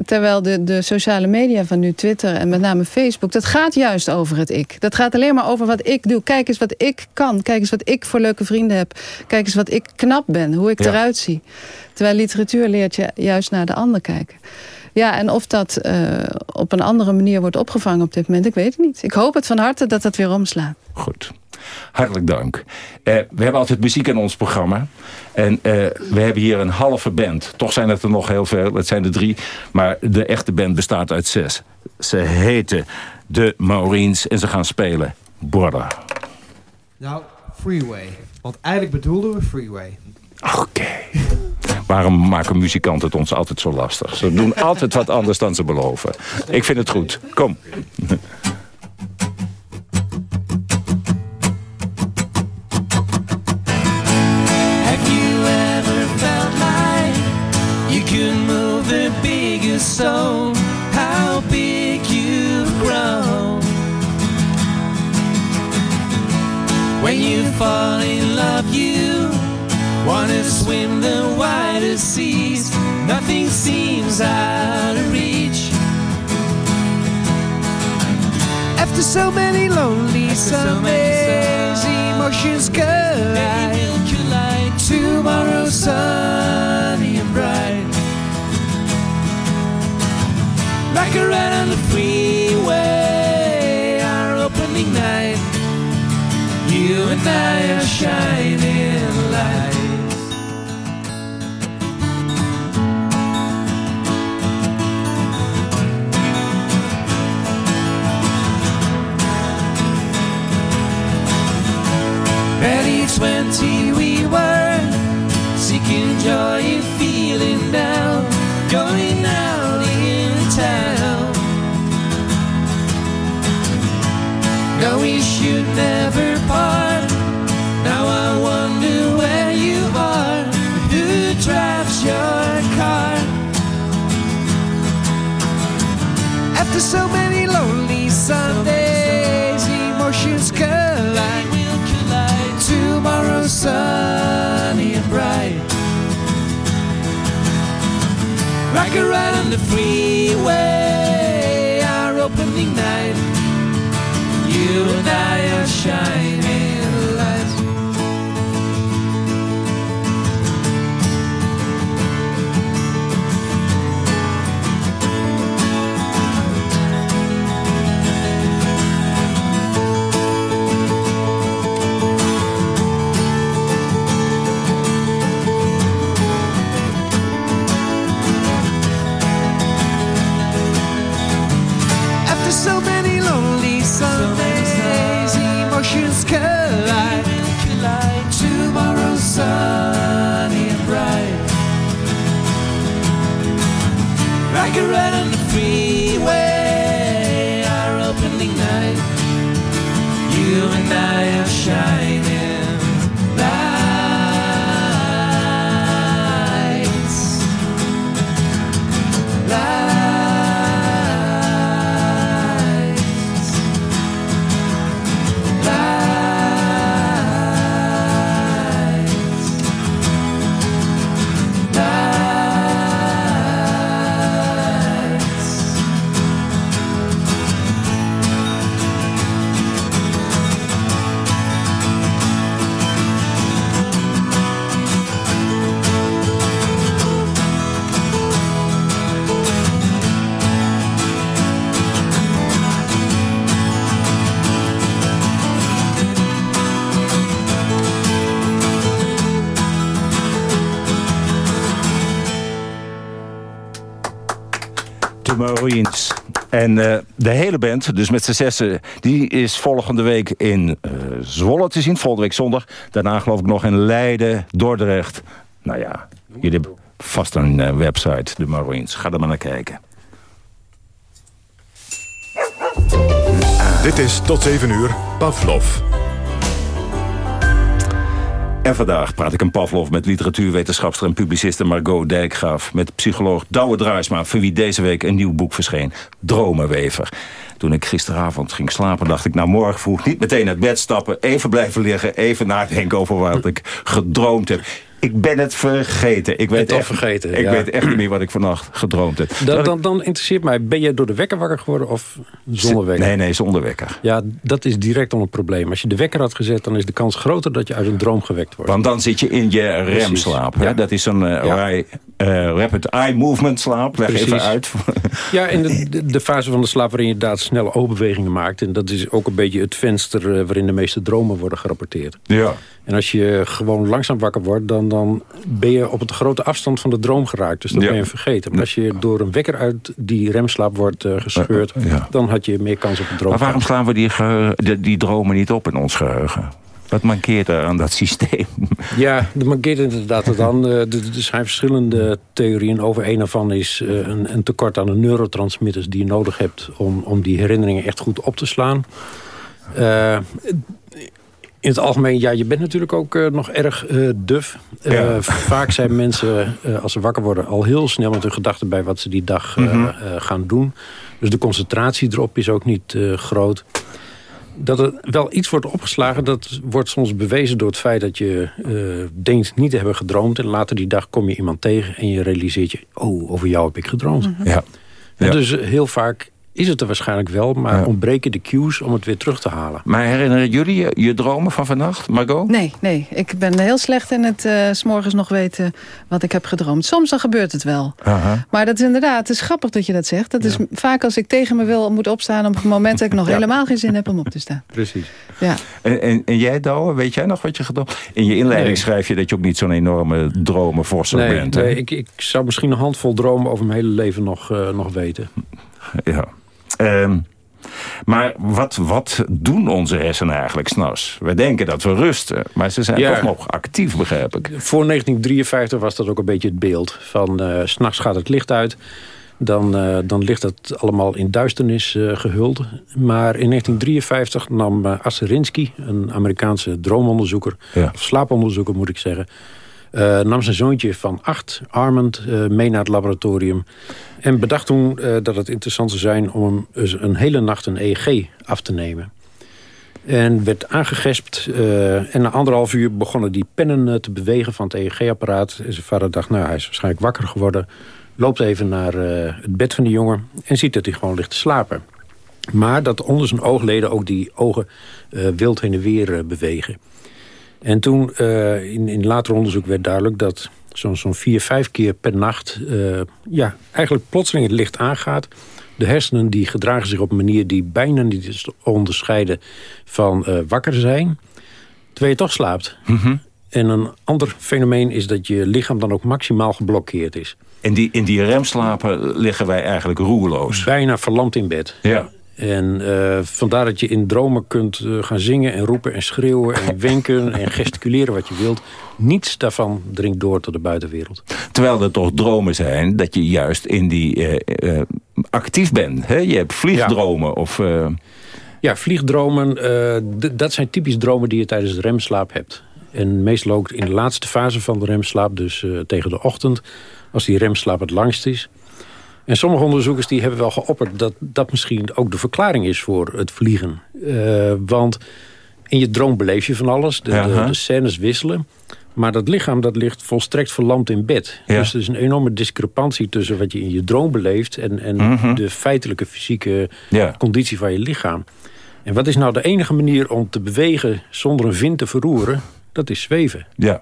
Speaker 19: terwijl de, de sociale media van nu, Twitter en met name Facebook... dat gaat juist over het ik. Dat gaat alleen maar over wat ik doe. Kijk eens wat ik kan. Kijk eens wat ik voor leuke vrienden heb. Kijk eens wat ik knap ben. Hoe ik eruit zie. Terwijl literatuur leert je juist naar de ander kijken. Ja, en of dat uh, op een andere manier wordt opgevangen op dit moment, ik weet het niet. Ik hoop het van harte dat dat weer omslaat.
Speaker 18: Goed. Hartelijk dank. Uh, we hebben altijd muziek in ons programma. En uh, we hebben hier een halve band. Toch zijn het er nog heel veel. Het zijn er drie. Maar de echte band bestaat uit zes. Ze heten de Maurins en ze gaan spelen Border.
Speaker 12: Nou, Freeway. Want eigenlijk bedoelden we Freeway.
Speaker 18: Oké. Waarom maken muzikanten het ons altijd zo lastig? Ze doen altijd wat anders dan ze beloven. Ik vind het goed. Kom.
Speaker 21: You you stone? How big you've grown. When you fall in love, you nothing seems out of reach. After so many lonely Sundays, emotions collide. collide. Tomorrow sunny and bright. Like a ride on the freeway, our opening night. You and I are shining twenty we were. Seeking joy and feeling down Going out in town. No, we should never part. Now I wonder where you are. Who drives your car? After so many Like a ride on the freeway, our opening night. You and I are shining
Speaker 18: Marines. En eh, de hele band, dus met z'n zessen... die is volgende week in eh, Zwolle te zien. Volgende week zondag. Daarna geloof ik nog in Leiden, Dordrecht. Nou ja, jullie, vast een eh, website, de Marines. Ga er maar naar kijken.
Speaker 1: Dit is tot 7 uur Pavlov.
Speaker 18: En vandaag praat ik een Pavlov met literatuurwetenschapster en publiciste Margot Dijkgraaf. Met psycholoog Douwe Draaisma, voor wie deze week een nieuw boek verscheen. Dromenwever. Toen ik gisteravond ging slapen, dacht ik... nou, morgen vroeg niet meteen uit bed stappen... even blijven liggen, even nadenken over wat ik gedroomd heb. Ik ben het vergeten. Ik weet,
Speaker 20: toch
Speaker 18: echt,
Speaker 20: vergeten,
Speaker 18: ik
Speaker 20: ja.
Speaker 18: weet echt niet meer wat ik vannacht gedroomd heb.
Speaker 20: Dan, dan, dan interesseert mij, ben je door de wekker wakker geworden of zonder wekker?
Speaker 18: Nee, nee, zonder wekker.
Speaker 20: Ja, dat is direct al een probleem. Als je de wekker had gezet, dan is de kans groter dat je uit een droom gewekt wordt.
Speaker 18: Want dan zit je in je remslaap.
Speaker 20: Ja.
Speaker 18: Dat is zo'n eh,
Speaker 20: Ja.
Speaker 18: eye- eh, rapid eye movement slaap. Leg even uit.
Speaker 20: Ja, in de, de, de fase van de slaap waarin je inderdaad snelle oogbewegingen maakt. En dat is ook een beetje het venster eh, waarin de meeste dromen worden gerapporteerd.
Speaker 18: Ja.
Speaker 20: En als je gewoon langzaam wakker wordt, dan, dan ben je op een grote afstand van de droom geraakt. Dus dat
Speaker 18: Ja.
Speaker 20: ben je vergeten. Maar als je door een wekker uit die remslaap wordt eh, gescheurd,
Speaker 18: Ja.
Speaker 20: dan had je meer kans op een droom.
Speaker 18: Maar waarom slaan we die, geheugen- die, die dromen niet op in ons geheugen? Wat mankeert er aan dat systeem?
Speaker 20: Ja, de mankeert inderdaad dan. Eh, Er er zijn verschillende theorieën over. Een daarvan is eh, een, een tekort aan de neurotransmitters die je nodig hebt om, om die herinneringen echt goed op te slaan. Eh, in het algemeen, ja, je bent natuurlijk ook eh, nog erg eh, duf. Eh,
Speaker 18: Ja.
Speaker 20: Vaak zijn mensen, als ze wakker worden, al heel snel met hun gedachten bij wat ze die dag
Speaker 18: Mhm.
Speaker 20: gaan doen. Dus de concentratie erop is ook niet groot. Dat er wel iets wordt opgeslagen, dat wordt soms bewezen door het feit dat je denkt niet te hebben gedroomd. En later die dag kom je iemand tegen en je realiseert je, oh, over jou heb ik gedroomd.
Speaker 18: Ja.
Speaker 20: En
Speaker 18: Ja.
Speaker 20: Dus heel vaak is het er waarschijnlijk wel, maar
Speaker 18: Ja.
Speaker 20: ontbreken de cues om het weer terug te halen.
Speaker 18: Maar herinneren jullie je, je dromen van vannacht, Margot?
Speaker 19: Nee, nee. Ik ben heel slecht in het eh, s s'morgens nog weten wat ik heb gedroomd. Soms dan gebeurt het wel.
Speaker 18: Aha.
Speaker 19: Maar dat is inderdaad, het is grappig dat je dat zegt. Dat is vaak als ik tegen me wil moet opstaan... op het moment dat ik nog
Speaker 18: Ja.
Speaker 19: helemaal geen zin heb om op te staan.
Speaker 20: Precies.
Speaker 19: Ja.
Speaker 18: En, en, en jij, Douwe, weet jij nog wat je gedroomd In je inleiding
Speaker 20: Nee.
Speaker 18: schrijf je dat je ook niet zo'n enorme dromenvorser
Speaker 20: Nee,
Speaker 18: bent. hè?
Speaker 20: nee ik, ik zou misschien een handvol dromen over mijn hele leven nog, eh, nog weten.
Speaker 18: Ja. Ehm, maar wat, wat doen onze hersenen eigenlijk s'nachts? We denken dat we rusten, maar ze zijn
Speaker 20: Ja.
Speaker 18: toch nog actief, begrijp ik.
Speaker 20: Voor 1953 was dat ook een beetje het beeld. Van eh, s s'nachts gaat het licht uit. Dan, eh, dan ligt het allemaal in duisternis eh, gehuld. Maar in 1953 nam uh, Asserinsky, een Amerikaanse droomonderzoeker...
Speaker 18: Ja.
Speaker 20: of slaaponderzoeker moet ik zeggen... eh, nam zijn zoontje van acht, Armand, eh, mee naar het laboratorium. En bedacht toen eh, dat het interessant zou zijn om hem eens een hele nacht een EEG af te nemen. En werd aangegespt. en na anderhalf uur begonnen die pennen te bewegen van het EEG-apparaat. En zijn vader dacht, nou, hij is waarschijnlijk wakker geworden. Loopt even naar het bed van de jongen. En ziet dat hij gewoon ligt te slapen. Maar dat onder zijn oogleden ook die ogen wild heen en weer bewegen. En toen eh, in, in later onderzoek werd duidelijk dat zo'n zo'n vier, vijf keer per nacht... eh, ja, eigenlijk plotseling het licht aangaat. De hersenen die gedragen zich op een manier die bijna niet is te onderscheiden van eh, wakker zijn. Terwijl je toch slaapt.
Speaker 18: Mhm.
Speaker 20: En een ander fenomeen is dat je lichaam dan ook maximaal geblokkeerd is.
Speaker 18: In die, in die remslapen liggen wij eigenlijk roerloos.
Speaker 20: Bijna verlamd in bed.
Speaker 18: Ja.
Speaker 20: En eh, vandaar dat je in dromen kunt eh, gaan zingen en roepen en schreeuwen en wenken en gesticuleren wat je wilt. Niets daarvan dringt door tot de buitenwereld.
Speaker 18: Terwijl er toch dromen zijn dat je juist in die eh, actief bent. Hè? Je hebt vliegdromen of...
Speaker 20: Ja, vliegdromen, dat zijn typisch dromen die je tijdens de remslaap hebt. En meestal ook in de laatste fase van de remslaap, dus tegen de ochtend, als die remslaap het langst is. En sommige onderzoekers die hebben wel geopperd dat dat misschien ook de verklaring is voor het vliegen. Eh, want in je droom beleef je van alles, de, de, scènes wisselen. Maar dat lichaam dat ligt volstrekt verlamd in bed.
Speaker 18: Ja.
Speaker 20: Dus er is een enorme discrepantie tussen wat je in je droom beleeft... en, en
Speaker 18: Mhm.
Speaker 20: de feitelijke fysieke
Speaker 18: Ja.
Speaker 20: conditie van je lichaam. En wat is nou de enige manier om te bewegen zonder een vin te verroeren? Dat is zweven.
Speaker 18: ja.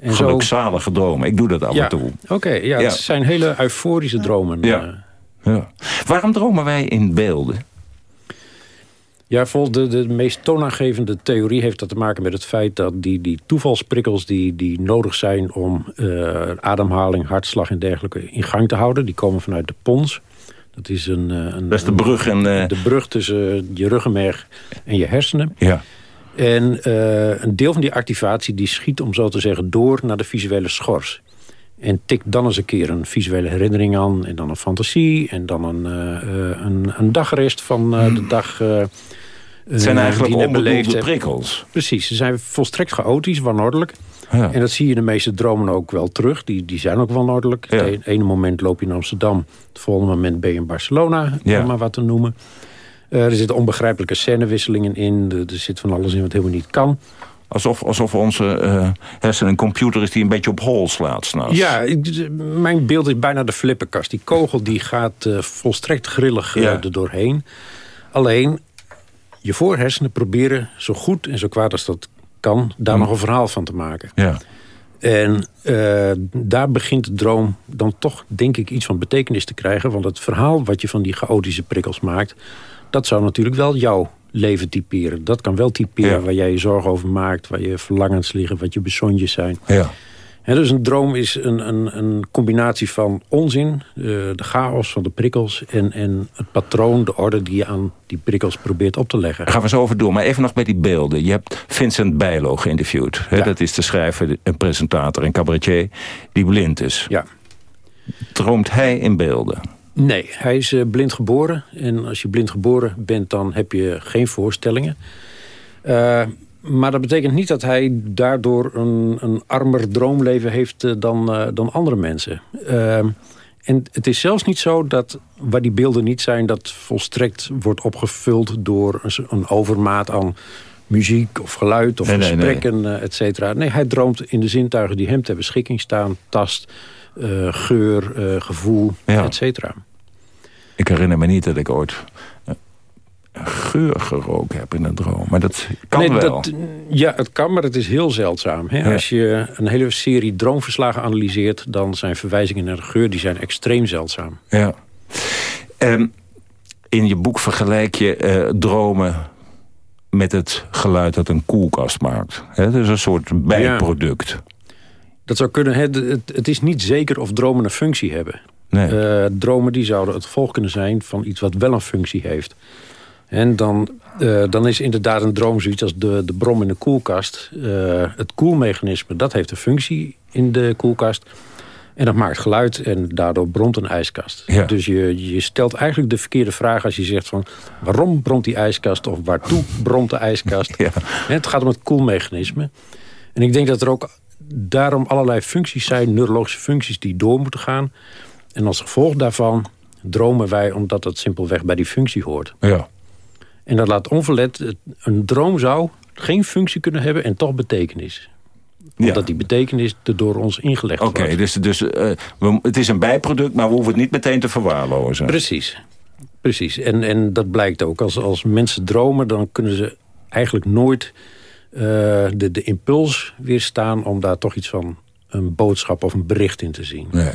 Speaker 20: En zo,
Speaker 18: Gelukzalige dromen. Ik doe dat af
Speaker 20: ja,
Speaker 18: en toe.
Speaker 20: Oké, ja,
Speaker 18: Ja.
Speaker 20: het zijn hele euforische dromen.
Speaker 18: Ja.
Speaker 20: Eh,
Speaker 18: Ja. Waarom dromen wij in beelden?
Speaker 20: Ja, volgens de, de meest toonaangevende theorie heeft dat te maken met het feit dat die, die toevalsprikkels die, die nodig zijn om eh, ademhaling, hartslag en dergelijke in gang te houden, die komen vanuit de pons. Dat is een, eh, een,
Speaker 18: Dat is de brug en...
Speaker 20: de brug tussen je ruggenmerg en je hersenen.
Speaker 18: ja.
Speaker 20: En eh, een deel van die activatie die schiet, om zo te zeggen, door naar de visuele schors. En tik dan eens een keer een visuele herinnering aan. En dan een fantasie. En dan een, uh, een, een dagrest van uh, de dag... Uh,
Speaker 18: het zijn eigenlijk onbedoelde prikkels.
Speaker 20: Precies, ze zijn volstrekt chaotisch, wanordelijk. Ja. En dat zie je in de meeste dromen ook wel terug. Die, die zijn ook wanordelijk. Ja. Het ene moment loop je in Amsterdam. Het volgende moment ben je in Barcelona, ja. om maar wat te noemen. Uh, er zitten onbegrijpelijke scènewisselingen in. Er, er zit van alles in wat helemaal niet kan.
Speaker 18: Alsof, alsof onze uh, hersen een computer is die een beetje op hol slaat s'nachts.
Speaker 20: Ja, ik, mijn beeld is bijna de flippenkast. Die kogel die gaat uh, volstrekt grillig uh, ja. er doorheen. Alleen, je voorhersenen proberen zo goed en zo kwaad als dat kan... daar hm. nog een verhaal van te maken.
Speaker 18: Ja.
Speaker 20: En daar begint de droom dan toch, denk ik, iets van betekenis te krijgen. Want het verhaal wat je van die chaotische prikkels maakt... dat zou natuurlijk wel jouw leven typeren. Dat kan wel typeren ja. waar jij je zorgen over maakt... waar je verlangens liggen, wat je bezonjes zijn.
Speaker 18: Ja.
Speaker 20: En dus een droom is een, een, een combinatie van onzin... Uh, de chaos van de prikkels... En, en het patroon, de orde die je aan die prikkels probeert op te leggen.
Speaker 18: Daar gaan we zo over door. Maar even nog bij die beelden. Je hebt Vincent Bijlo geïnterviewd. Ja. Dat is de schrijver, een presentator en cabaretier... die blind is.
Speaker 20: Ja.
Speaker 18: Droomt hij in beelden?
Speaker 20: Nee, hij is uh, blind geboren. En als je blind geboren bent, dan heb je geen voorstellingen. Uh, maar dat betekent niet dat hij daardoor een, een armer droomleven heeft uh, dan, dan andere mensen. En het is zelfs niet zo dat, waar die beelden niet zijn... dat volstrekt wordt opgevuld door een, een overmaat aan muziek of geluid of nee, gesprekken, nee, nee. et cetera. Nee, hij droomt in de zintuigen die hem ter beschikking staan. Tast, geur, uh, gevoel, ja. et cetera.
Speaker 18: Ik herinner me niet dat ik ooit een geur geroken heb in een droom. Maar dat kan nee, wel. Dat,
Speaker 20: ja, het kan, maar het is heel zeldzaam. Hè? Ja. Als je een hele serie droomverslagen analyseert... dan zijn verwijzingen naar de geur die zijn extreem zeldzaam.
Speaker 18: Ja. Um, in je boek vergelijk je uh, dromen met het geluid dat een koelkast maakt. Het is een soort bijproduct. Ja.
Speaker 20: Dat zou kunnen. Het, het, is niet zeker of dromen een functie hebben.
Speaker 18: Nee.
Speaker 20: Uh, dromen die zouden het gevolg kunnen zijn van iets wat wel een functie heeft. En dan, uh, dan is inderdaad een droom zoiets als de, de brom in de koelkast. Uh, het koelmechanisme, dat heeft een functie in de koelkast. En dat maakt geluid en daardoor bromt een ijskast.
Speaker 18: Ja.
Speaker 20: Dus je, je stelt eigenlijk de verkeerde vraag als je zegt van... waarom bromt die ijskast of waartoe bromt de ijskast?
Speaker 18: Ja.
Speaker 20: Het gaat om het koelmechanisme. En ik denk dat er ook daarom allerlei functies zijn, neurologische functies die door moeten gaan. En als gevolg daarvan dromen wij omdat het simpelweg bij die functie hoort.
Speaker 18: Ja.
Speaker 20: En dat laat onverlet, een droom zou geen functie kunnen hebben en toch betekenis. Omdat ja. die betekenis er door ons ingelegd
Speaker 18: okay,
Speaker 20: wordt.
Speaker 18: Oké, dus, dus uh, we, het is een bijproduct, maar we hoeven het niet meteen te verwaarlozen.
Speaker 20: Precies, precies. En, en dat blijkt ook. Als, als mensen dromen, dan kunnen ze eigenlijk nooit de, de impuls weerstaan... om daar toch iets van een boodschap of een bericht in te zien.
Speaker 18: Nee.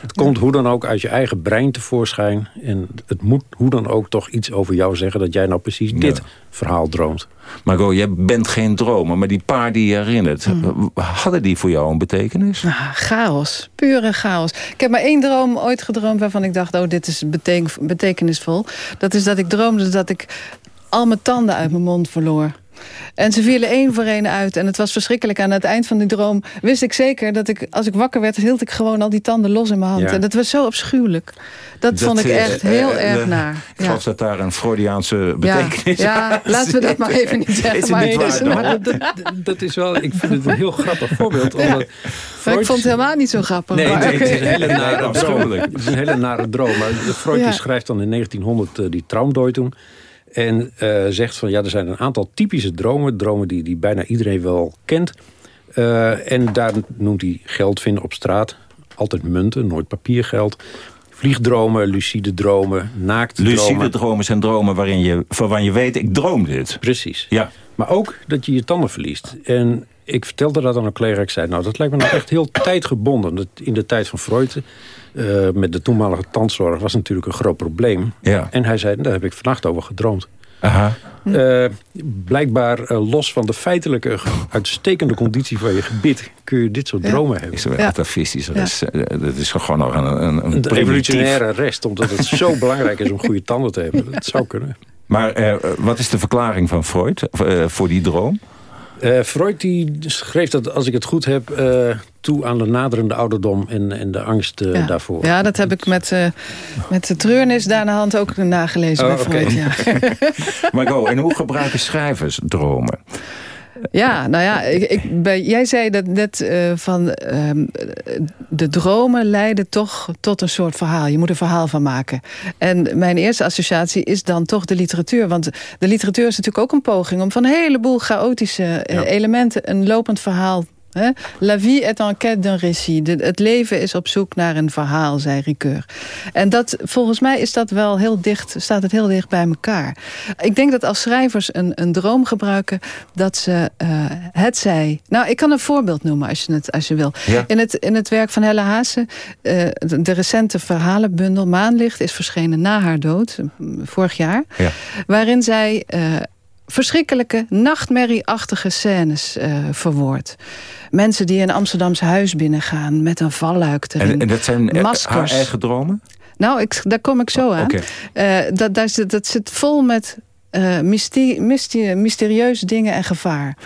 Speaker 20: Het komt hoe dan ook uit je eigen brein tevoorschijn. En het moet hoe dan ook toch iets over jou zeggen... dat jij nou precies dit ja. verhaal droomt.
Speaker 18: Margot, jij bent geen dromer, maar die paar die je herinnert... Hmm. hadden die voor jou een betekenis?
Speaker 19: Nou, chaos, pure chaos. Ik heb maar één droom ooit gedroomd waarvan ik dacht... oh, dit is betekenisvol. Dat is dat ik droomde dat ik al mijn tanden uit mijn mond verloor. En ze vielen één voor één uit. En het was verschrikkelijk. Aan het eind van die droom wist ik zeker dat ik, als ik wakker werd... hield ik gewoon al die tanden los in mijn hand. Ja. En dat was zo afschuwelijk. Dat, dat vond ik echt uh, heel uh, erg naar.
Speaker 18: Ik geloof dat daar een Freudiaanse betekenis
Speaker 19: ja, ja, laten we dat maar even niet zeggen.
Speaker 20: Is
Speaker 19: maar
Speaker 20: niet waar, maar dat, dat, is wel, ik vind het een heel grappig voorbeeld. Omdat
Speaker 19: ja. Freud... ik vond het helemaal niet zo grappig.
Speaker 20: Nee, nee het is een hele nare droom. Het is een hele nare droom. Maar Freud schrijft dan in 1900 uh, die Traumdeutung... En uh, zegt van ja, er zijn een aantal typische dromen. Dromen die, die bijna iedereen wel kent. Uh, en daar noemt hij geld vinden op straat. Altijd munten, nooit papiergeld. Vliegdromen, lucide dromen, naakte
Speaker 18: lucide
Speaker 20: dromen.
Speaker 18: Lucide dromen zijn dromen waarin je, waarvan je weet, ik droom dit.
Speaker 20: Precies.
Speaker 18: Ja.
Speaker 20: Maar ook dat je je tanden verliest. En ik vertelde dat aan een collega. Ik zei, nou, dat lijkt me nou echt heel tijdgebonden. Dat in de tijd van Freud... Uh, met de toenmalige tandzorg was natuurlijk een groot probleem.
Speaker 18: Ja.
Speaker 20: En hij zei, daar heb ik vannacht over gedroomd.
Speaker 18: Aha.
Speaker 20: Uh, blijkbaar uh, los van de feitelijke uitstekende conditie van je gebit... kun je dit soort
Speaker 18: ja.
Speaker 20: dromen hebben.
Speaker 18: Is ja. metafistisch. Ja. Is, dat is gewoon nog een, een, een
Speaker 20: de revolutionaire rest. Omdat het zo belangrijk is om goede tanden te hebben. Dat zou kunnen.
Speaker 18: Maar wat is de verklaring van Freud voor die droom?
Speaker 20: Uh, Freud die schreef dat, als ik het goed heb... Uh, toe aan de naderende ouderdom en, en de angst uh,
Speaker 19: ja.
Speaker 20: daarvoor.
Speaker 19: Ja, dat heb ik met, met de treurnis daar aan de hand ook nagelezen
Speaker 18: oh,
Speaker 19: bij Freud.
Speaker 18: Okay. Ja. maar go, en hoe gebruiken schrijvers dromen?
Speaker 19: Ja, nou ja, ik, ik, bij, jij zei dat net uh, van uh, de dromen leiden toch tot een soort verhaal. Je moet een verhaal van maken. En mijn eerste associatie is dan toch de literatuur. Want de literatuur is natuurlijk ook een poging om van een heleboel chaotische ja. elementen een lopend verhaal He? La vie est en quête d'un récit. De, het leven is op zoek naar een verhaal, zei Ricoeur. En dat, volgens mij is dat wel heel dicht, staat het heel dicht bij elkaar. Ik denk dat als schrijvers een, een droom gebruiken, dat ze uh, het zij... Nou, ik kan een voorbeeld noemen als je, het, als je wil.
Speaker 18: Ja.
Speaker 19: In, het, in het werk van Helle Haase, uh, de, de, recente verhalenbundel Maanlicht... is verschenen na haar dood, vorig jaar.
Speaker 18: Ja.
Speaker 19: Waarin zij... Uh, verschrikkelijke, nachtmerrieachtige scènes uh, verwoord. Mensen die een Amsterdamse huis binnengaan met een valluik erin.
Speaker 18: En, en dat zijn
Speaker 19: maskers.
Speaker 18: haar eigen dromen?
Speaker 19: Nou, ik, daar kom ik zo aan.
Speaker 18: Okay.
Speaker 19: Uh, dat, dat, dat zit vol met uh, mysterie, mysterie, mysterieuze dingen en gevaar.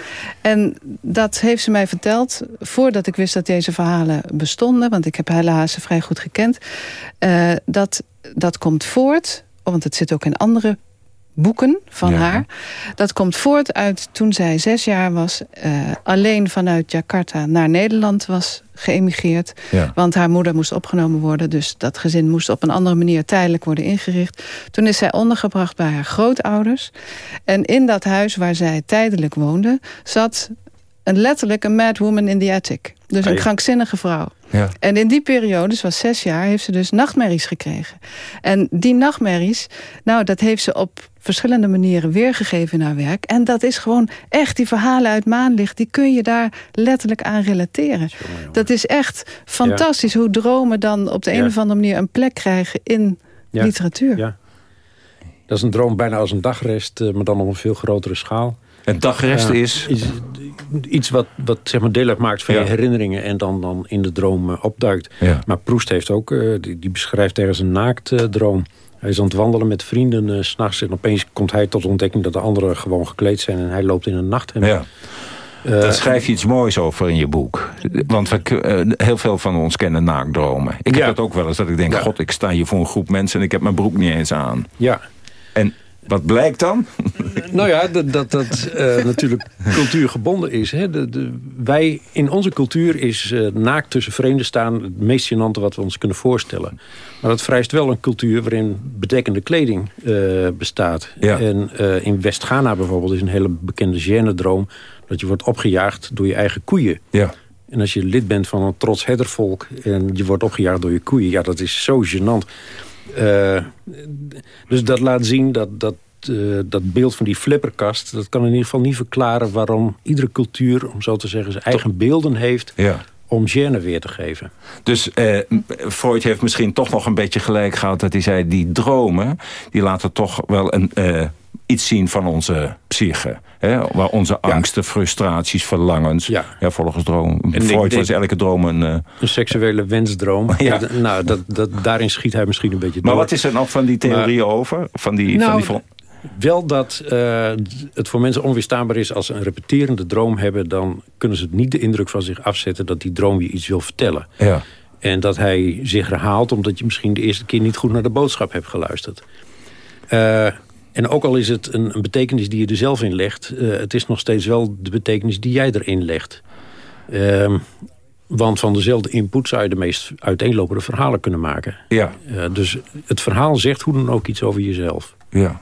Speaker 19: En dat heeft ze mij verteld voordat ik wist dat deze verhalen bestonden. Want ik heb helaas vrij goed gekend. Uh, dat, dat komt voort, want het zit ook in andere boeken van
Speaker 18: ja.
Speaker 19: haar. Dat komt voort uit toen zij zes jaar was... Uh, alleen vanuit Jakarta naar Nederland was geëmigreerd.
Speaker 18: Ja.
Speaker 19: Want haar moeder moest opgenomen worden. Dus dat gezin moest op een andere manier tijdelijk worden ingericht. Toen is zij ondergebracht bij haar grootouders. En in dat huis waar zij tijdelijk woonde... zat een letterlijk een mad woman in the attic. Dus een krankzinnige vrouw.
Speaker 18: Ja.
Speaker 19: En in die periode, ze was zes jaar, heeft ze dus nachtmerries gekregen. En die nachtmerries, nou, dat heeft ze op verschillende manieren weergegeven in haar werk. En dat is gewoon echt, die verhalen uit Maanlicht... die kun je daar letterlijk aan relateren. Dat is echt fantastisch hoe dromen dan op de
Speaker 20: Ja.
Speaker 19: een of andere manier... een plek krijgen in literatuur.
Speaker 20: Ja. Dat is een droom bijna als een dagrest, eh, maar dan op een veel grotere schaal.
Speaker 18: Een dagrest
Speaker 20: Ja,
Speaker 18: is?
Speaker 20: Iets wat, wat zeg maar deel uitmaakt van
Speaker 18: Ja.
Speaker 20: je herinneringen... en dan, dan in de droom eh, opduikt.
Speaker 18: Ja.
Speaker 20: Maar Proest heeft ook, eh, die, die beschrijft ergens een naaktdroom. Hij is aan het wandelen met vrienden eh, s s'nachts... en opeens komt hij tot de ontdekking dat de anderen gewoon gekleed zijn... en hij loopt in een nachthemd.
Speaker 18: Ja.
Speaker 20: Eh,
Speaker 18: Daar schrijf je iets moois over in je boek. Want we, eh, heel veel van ons kennen naakdromen. Ik
Speaker 20: Ja.
Speaker 18: heb dat ook wel eens, dat ik denk... God, ik sta hier voor een groep mensen en ik heb mijn broek niet eens aan.
Speaker 20: Ja.
Speaker 18: En wat blijkt dan?
Speaker 20: Nou ja, dat dat, dat eh, natuurlijk cultuurgebonden is. Hè. De, de, wij, in onze cultuur is eh, naakt tussen vreemden staan... het meest gênante wat we ons kunnen voorstellen. Maar dat vereist wel een cultuur waarin bedekkende kleding eh, bestaat.
Speaker 18: Ja.
Speaker 20: En in West-Ghana bijvoorbeeld is een hele bekende gêne-droom... dat je wordt opgejaagd door je eigen koeien.
Speaker 18: Ja.
Speaker 20: En als je lid bent van een trots herdervolk... en je wordt opgejaagd door je koeien... ja, dat is zo gênant. Eh, dus dat laat zien dat, dat, eh, dat beeld van die flipperkast... dat kan in ieder geval niet verklaren waarom iedere cultuur... om zo te zeggen, zijn eigen beelden heeft...
Speaker 18: Ja.
Speaker 20: om gêne weer te geven.
Speaker 18: Dus eh, Freud heeft misschien toch nog een beetje gelijk gehad... dat hij zei, die dromen, die laten toch wel een, eh, iets zien van onze psyche. Hè? Waar onze angsten, frustraties, verlangens... Ja. volgens droom.
Speaker 20: ik
Speaker 18: Freud
Speaker 20: denk-
Speaker 18: was elke droom een... eh,
Speaker 20: Een seksuele wensdroom.
Speaker 18: Ja.
Speaker 20: En, nou, dat, dat, daarin schiet hij misschien een beetje door.
Speaker 18: Maar wat is er nog van die theorie over? Van die, van
Speaker 20: Nou,
Speaker 18: die
Speaker 20: Wel dat eh, het voor mensen onweerstaanbaar is... als ze een repeterende droom hebben... dan kunnen ze niet de indruk van zich afzetten... dat die droom je iets wil vertellen.
Speaker 18: Ja.
Speaker 20: En dat hij zich herhaalt... omdat je misschien de eerste keer niet goed naar de boodschap hebt geluisterd. Eh, en ook al is het een, een betekenis die je er zelf in legt... eh, het is nog steeds wel de betekenis die jij erin legt. Ehm, want van dezelfde input zou je de meest uiteenlopende verhalen kunnen maken.
Speaker 18: Ja.
Speaker 20: Eh, dus het verhaal zegt hoe dan ook iets over jezelf.
Speaker 18: Ja.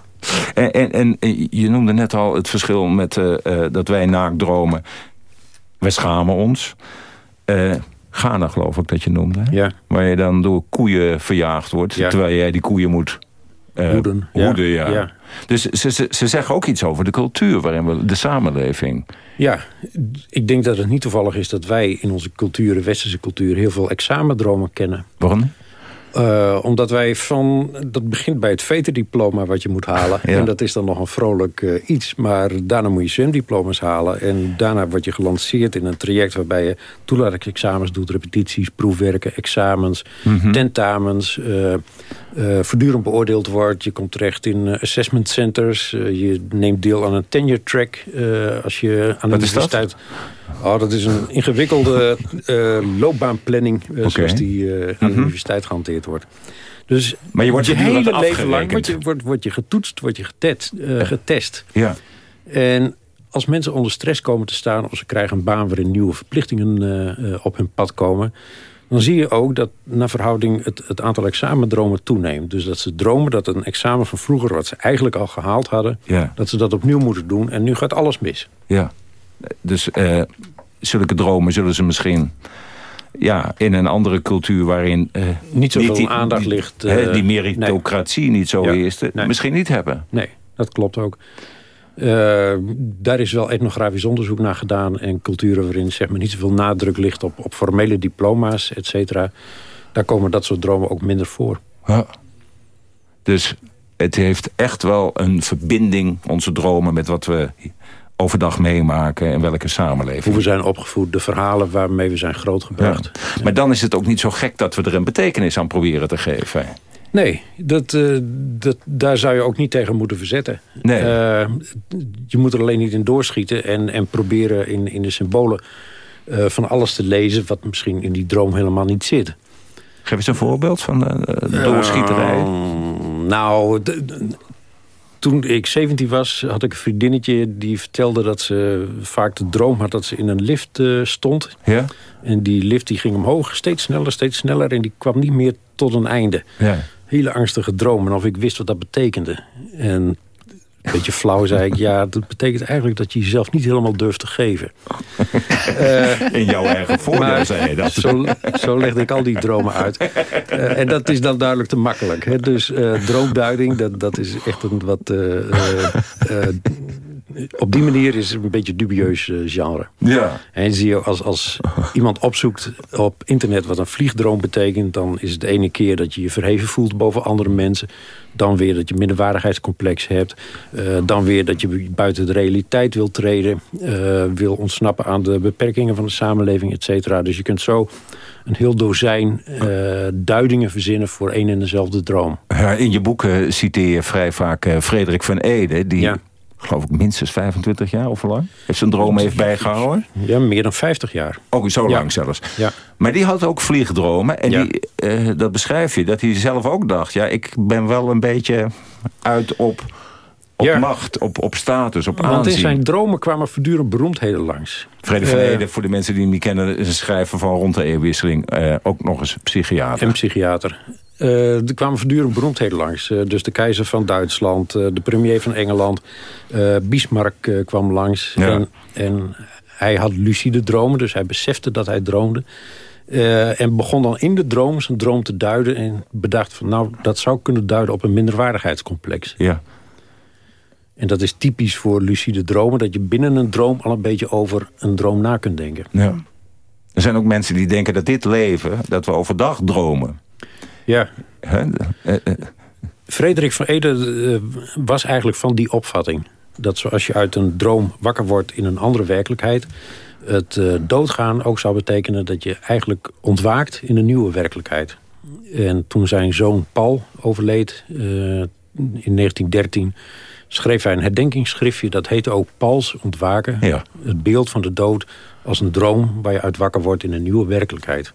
Speaker 18: En, en, en je noemde net al het verschil met eh, eh, dat wij naakt dromen. Wij schamen ons. Eh Ghana geloof ik dat je noemde. hè?
Speaker 20: Ja.
Speaker 18: Waar je dan door koeien verjaagd wordt.
Speaker 20: Ja.
Speaker 18: Terwijl jij die koeien moet eh,
Speaker 20: Hoeden, ja.
Speaker 18: hoeden, ja.
Speaker 20: Ja.
Speaker 18: Dus ze, ze, ze zeggen ook iets over de cultuur waarin we, de samenleving.
Speaker 20: Ja, ik denk dat het niet toevallig is dat wij in onze cultuur, de westerse cultuur... heel veel examendromen kennen.
Speaker 18: Waarom?
Speaker 20: Uh, omdat wij van... Dat begint bij het veterdiploma wat je moet halen.
Speaker 18: Ja.
Speaker 20: En dat is dan nog een vrolijk uh, iets. Maar daarna moet je zwemdiploma's halen. En daarna word je gelanceerd in een traject... waarbij je toelatingsexamens doet, repetities, proefwerken, examens...
Speaker 18: Mhm.
Speaker 20: Mm -hmm. tentamens, uh, voortdurend beoordeeld wordt. Je komt terecht in assessment centers. je neemt deel aan een tenure track als je aan de universiteit... Oh, dat is een ingewikkelde loopbaanplanning... Okay. zoals die aan de mm -hmm. universiteit gehanteerd wordt. Dus
Speaker 18: maar je, wordt
Speaker 20: je hele leven lang word je, wordt, wordt je getoetst, wordt je getest. getest.
Speaker 18: Ja.
Speaker 20: En als mensen onder stress komen te staan... of ze krijgen een baan waarin nieuwe verplichtingen op hun pad komen... dan zie je ook dat naar verhouding het, het aantal examendromen toeneemt. Dus dat ze dromen dat een examen van vroeger... wat ze eigenlijk al gehaald hadden...
Speaker 18: Ja.
Speaker 20: dat ze dat opnieuw moeten doen. En nu gaat alles mis.
Speaker 18: Ja. Dus uh, zulke dromen zullen ze misschien ja, in een andere cultuur waarin... Uh,
Speaker 20: niet zoveel die, aandacht ligt.
Speaker 18: Uh, die meritocratie nee. niet zo ja. is. Nee. Misschien niet hebben.
Speaker 20: Nee, dat klopt ook. Uh, daar is wel etnografisch onderzoek naar gedaan. En culturen waarin zeg maar, niet zoveel nadruk ligt op, op formele diploma's, et cetera. Daar komen dat soort dromen ook minder voor.
Speaker 18: Ja. Dus het heeft echt wel een verbinding, onze dromen, met wat we overdag meemaken en welke samenleving.
Speaker 20: Hoe we zijn opgevoed, de verhalen waarmee we zijn grootgebracht.
Speaker 18: Ja. Maar dan is het ook niet zo gek dat we er een betekenis aan proberen te geven.
Speaker 20: Nee, dat, uh, dat, daar zou je ook niet tegen moeten verzetten.
Speaker 18: Nee.
Speaker 20: Uh, je moet er alleen niet in doorschieten en, en proberen in, in de symbolen uh, van alles te lezen... wat misschien in die droom helemaal niet zit.
Speaker 18: Geef eens een voorbeeld van doorschieterij.
Speaker 20: nou, toen ik 17 was, had ik een vriendinnetje die vertelde dat ze vaak de droom had dat ze in een lift uh, stond.
Speaker 18: Ja.
Speaker 20: En die lift die ging omhoog, steeds sneller, steeds sneller. En die kwam niet meer tot een einde.
Speaker 18: Ja.
Speaker 20: Hele angstige droom. En of ik wist wat dat betekende. En een beetje flauw zei ik, ja, dat betekent eigenlijk dat je jezelf niet helemaal durft te geven.
Speaker 18: uh, in jouw eigen voordeel zei je dat.
Speaker 20: Zo, zo legde ik al die dromen uit. Uh, en dat is dan duidelijk te makkelijk. Hè? Dus uh, droomduiding, dat, dat is echt een wat... op die manier is het een beetje dubieus genre.
Speaker 18: Ja.
Speaker 20: En zie je, als, als iemand opzoekt op internet wat een vliegdroom betekent... dan is het de ene keer dat je je verheven voelt boven andere mensen... Dan weer dat je minderwaardigheidscomplex hebt. Uh, dan weer dat je buiten de realiteit wil treden. Uh, wil ontsnappen aan de beperkingen van de samenleving, et cetera. Dus je kunt zo een heel dozijn uh, duidingen verzinnen voor één en dezelfde droom.
Speaker 18: Ja, in je boeken citeer je vrij vaak Frederik van Ede... die ja. Geloof ik minstens 25 jaar of lang heeft zijn droom heeft bijgehouden.
Speaker 20: Ja, meer dan 50 jaar.
Speaker 18: Ook zo
Speaker 20: ja.
Speaker 18: lang zelfs.
Speaker 20: Ja.
Speaker 18: Maar die had ook vliegdromen. En
Speaker 20: ja.
Speaker 18: die, uh, dat beschrijf je, dat hij zelf ook dacht... ja, ik ben wel een beetje uit op, op
Speaker 20: Ja.
Speaker 18: macht, op, op status, op
Speaker 20: Want in
Speaker 18: aanzien.
Speaker 20: zijn dromen kwamen voortdurend beroemdheden langs.
Speaker 18: Frederik van
Speaker 20: Eh,
Speaker 18: voor de mensen die hem niet kennen... is een schrijver van rond de eeuwwisseling. eh, ook nog eens psychiater.
Speaker 20: En psychiater. Eh, er kwamen voortdurend beroemdheden langs. Eh, dus de keizer van Duitsland, eh, de premier van Engeland. Bismarck kwam langs.
Speaker 18: Ja.
Speaker 20: En, en hij had lucide dromen, dus hij besefte dat hij droomde. En begon dan in de droom zijn droom te duiden. En bedacht van, nou, dat zou kunnen duiden op een minderwaardigheidscomplex.
Speaker 18: Ja.
Speaker 20: En dat is typisch voor lucide dromen. Dat je binnen een droom al een beetje over een droom na kunt denken.
Speaker 18: Ja. Er zijn ook mensen die denken dat dit leven, dat we overdag dromen.
Speaker 20: Ja.
Speaker 18: Hè? Eh, eh,
Speaker 20: Frederik van Ede eh, was eigenlijk van die opvatting. Dat zoals je uit een droom wakker wordt in een andere werkelijkheid... het doodgaan ook zou betekenen dat je eigenlijk ontwaakt in een nieuwe werkelijkheid. En toen zijn zoon Paul overleed in 1913... schreef hij een herdenkingsschriftje. Dat heette ook Pauls ontwaken.
Speaker 18: Ja.
Speaker 20: Het beeld van de dood als een droom waar je uit wakker wordt in een nieuwe werkelijkheid.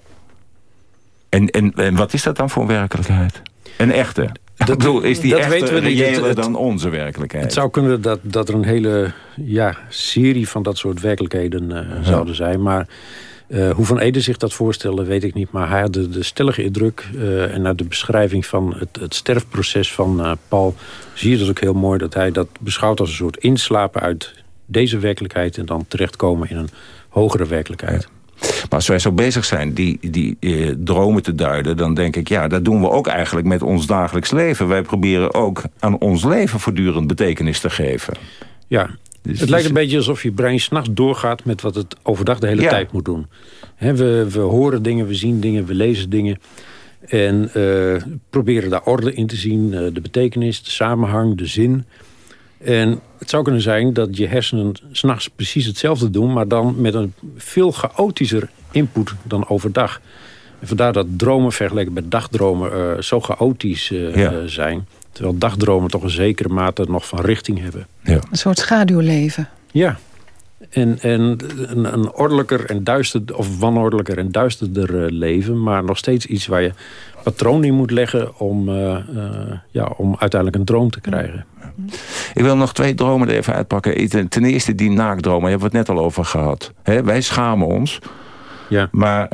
Speaker 18: En, en, en wat is dat dan voor werkelijkheid? Een echte? ik bedoel, is die
Speaker 20: dat weten we niet. Het-
Speaker 18: reëler
Speaker 20: het-
Speaker 18: dan onze werkelijkheid?
Speaker 20: Het zou kunnen dat, dat er een hele ja, serie van dat soort werkelijkheden eh, zouden zijn. Maar eh, hoe Van Ede zich dat voorstelde, weet ik niet. Maar hij had de, de stellige indruk. eh, en uit de beschrijving van het, het sterfproces van Paul... zie je dat ook heel mooi. Dat hij dat beschouwt als een soort inslapen uit deze werkelijkheid... en dan terechtkomen in een hogere werkelijkheid.
Speaker 18: Maar als wij zo bezig zijn die, die eh, dromen te duiden... dan denk ik, ja, dat doen we ook eigenlijk met ons dagelijks leven. Wij proberen ook aan ons leven voortdurend betekenis te geven.
Speaker 20: Ja,
Speaker 18: Dus-
Speaker 20: het lijkt
Speaker 18: dus-
Speaker 20: een beetje alsof je brein s'nachts doorgaat... met wat het overdag de hele
Speaker 18: Ja.
Speaker 20: tijd moet doen. We, we horen dingen, we zien dingen, we lezen dingen. En uh, proberen daar orde in te zien, uh, de betekenis, de samenhang, de zin. En het zou kunnen zijn dat je hersenen s'nachts precies hetzelfde doen... maar dan met een veel chaotischer input dan overdag. En vandaar dat dromen vergeleken met dagdromen uh, zo chaotisch ja. zijn. Terwijl dagdromen toch een zekere mate nog van richting hebben.
Speaker 19: Ja. Een soort schaduwleven.
Speaker 20: Ja, en, en een, een ordelijker en duister, of wanordelijker en duisterder uh, leven... maar nog steeds iets waar je patroon in moet leggen... om, uh, uh, ja, om uiteindelijk een droom te krijgen.
Speaker 18: Ik wil nog twee dromen er even uitpakken. Ten eerste die naakdromen, daar hebben we het net al over gehad. He, wij schamen ons.
Speaker 20: Ja.
Speaker 18: Maar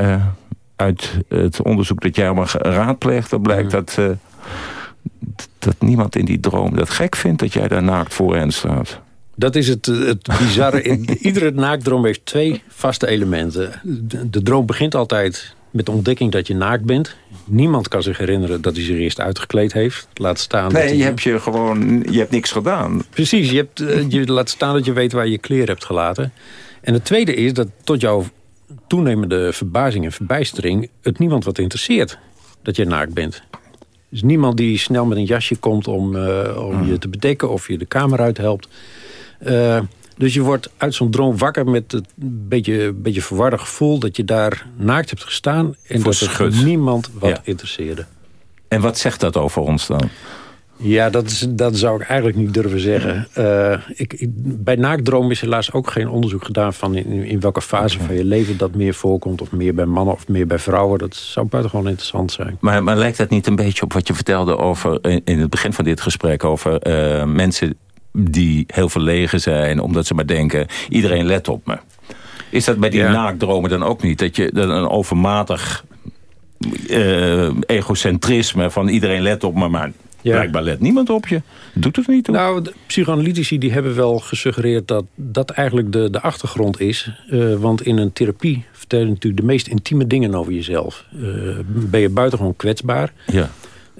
Speaker 18: uit het onderzoek dat jij allemaal raadpleegt... dan blijkt ja. dat, dat niemand in die droom dat gek vindt... dat jij daar naakt voor hen staat.
Speaker 20: Dat is het, het bizarre. Iedere naakdroom heeft twee vaste elementen. De, de, droom begint altijd met de ontdekking dat je naakt bent. Niemand kan zich herinneren dat hij zich eerst uitgekleed heeft. Laat staan
Speaker 18: nee,
Speaker 20: dat
Speaker 18: je hebt je gewoon, je hebt niks gedaan.
Speaker 20: Precies, je, hebt, uh, je laat staan dat je weet waar je kleren hebt gelaten. En het tweede is dat tot jouw toenemende verbazing en verbijstering... het niemand wat interesseert dat je naakt bent. Dus niemand die snel met een jasje komt om, uh, om mm. je te bedekken... of je de kamer uit helpt... Uh, dus je wordt uit zo'n droom wakker met het beetje, beetje verwarde gevoel... dat je daar naakt hebt gestaan en
Speaker 18: Voor
Speaker 20: dat er niemand wat ja. interesseerde.
Speaker 18: En wat zegt dat over ons dan?
Speaker 20: Ja, dat, is, dat zou ik eigenlijk niet durven zeggen. Uh, ik, ik, bij naaktdroom is helaas ook geen onderzoek gedaan... van in, in welke fase okay. van je leven dat meer voorkomt... of meer bij mannen of meer bij vrouwen. Dat zou buitengewoon interessant zijn.
Speaker 18: Maar, maar lijkt dat niet een beetje op wat je vertelde over... in, in het begin van dit gesprek over uh, mensen die heel verlegen zijn... omdat ze maar denken, iedereen let op me. Is dat bij die ja. naakdromen dan ook niet? Dat je dat een overmatig uh, egocentrisme van iedereen let op me... maar ja. blijkbaar let niemand op je. Doet het niet toe?
Speaker 20: Nou, de psychoanalytici die hebben wel gesuggereerd... dat dat eigenlijk de, de achtergrond is. Uh, want in een therapie vertel je natuurlijk de meest intieme dingen over jezelf. Uh, ben je buitengewoon kwetsbaar...
Speaker 18: Ja.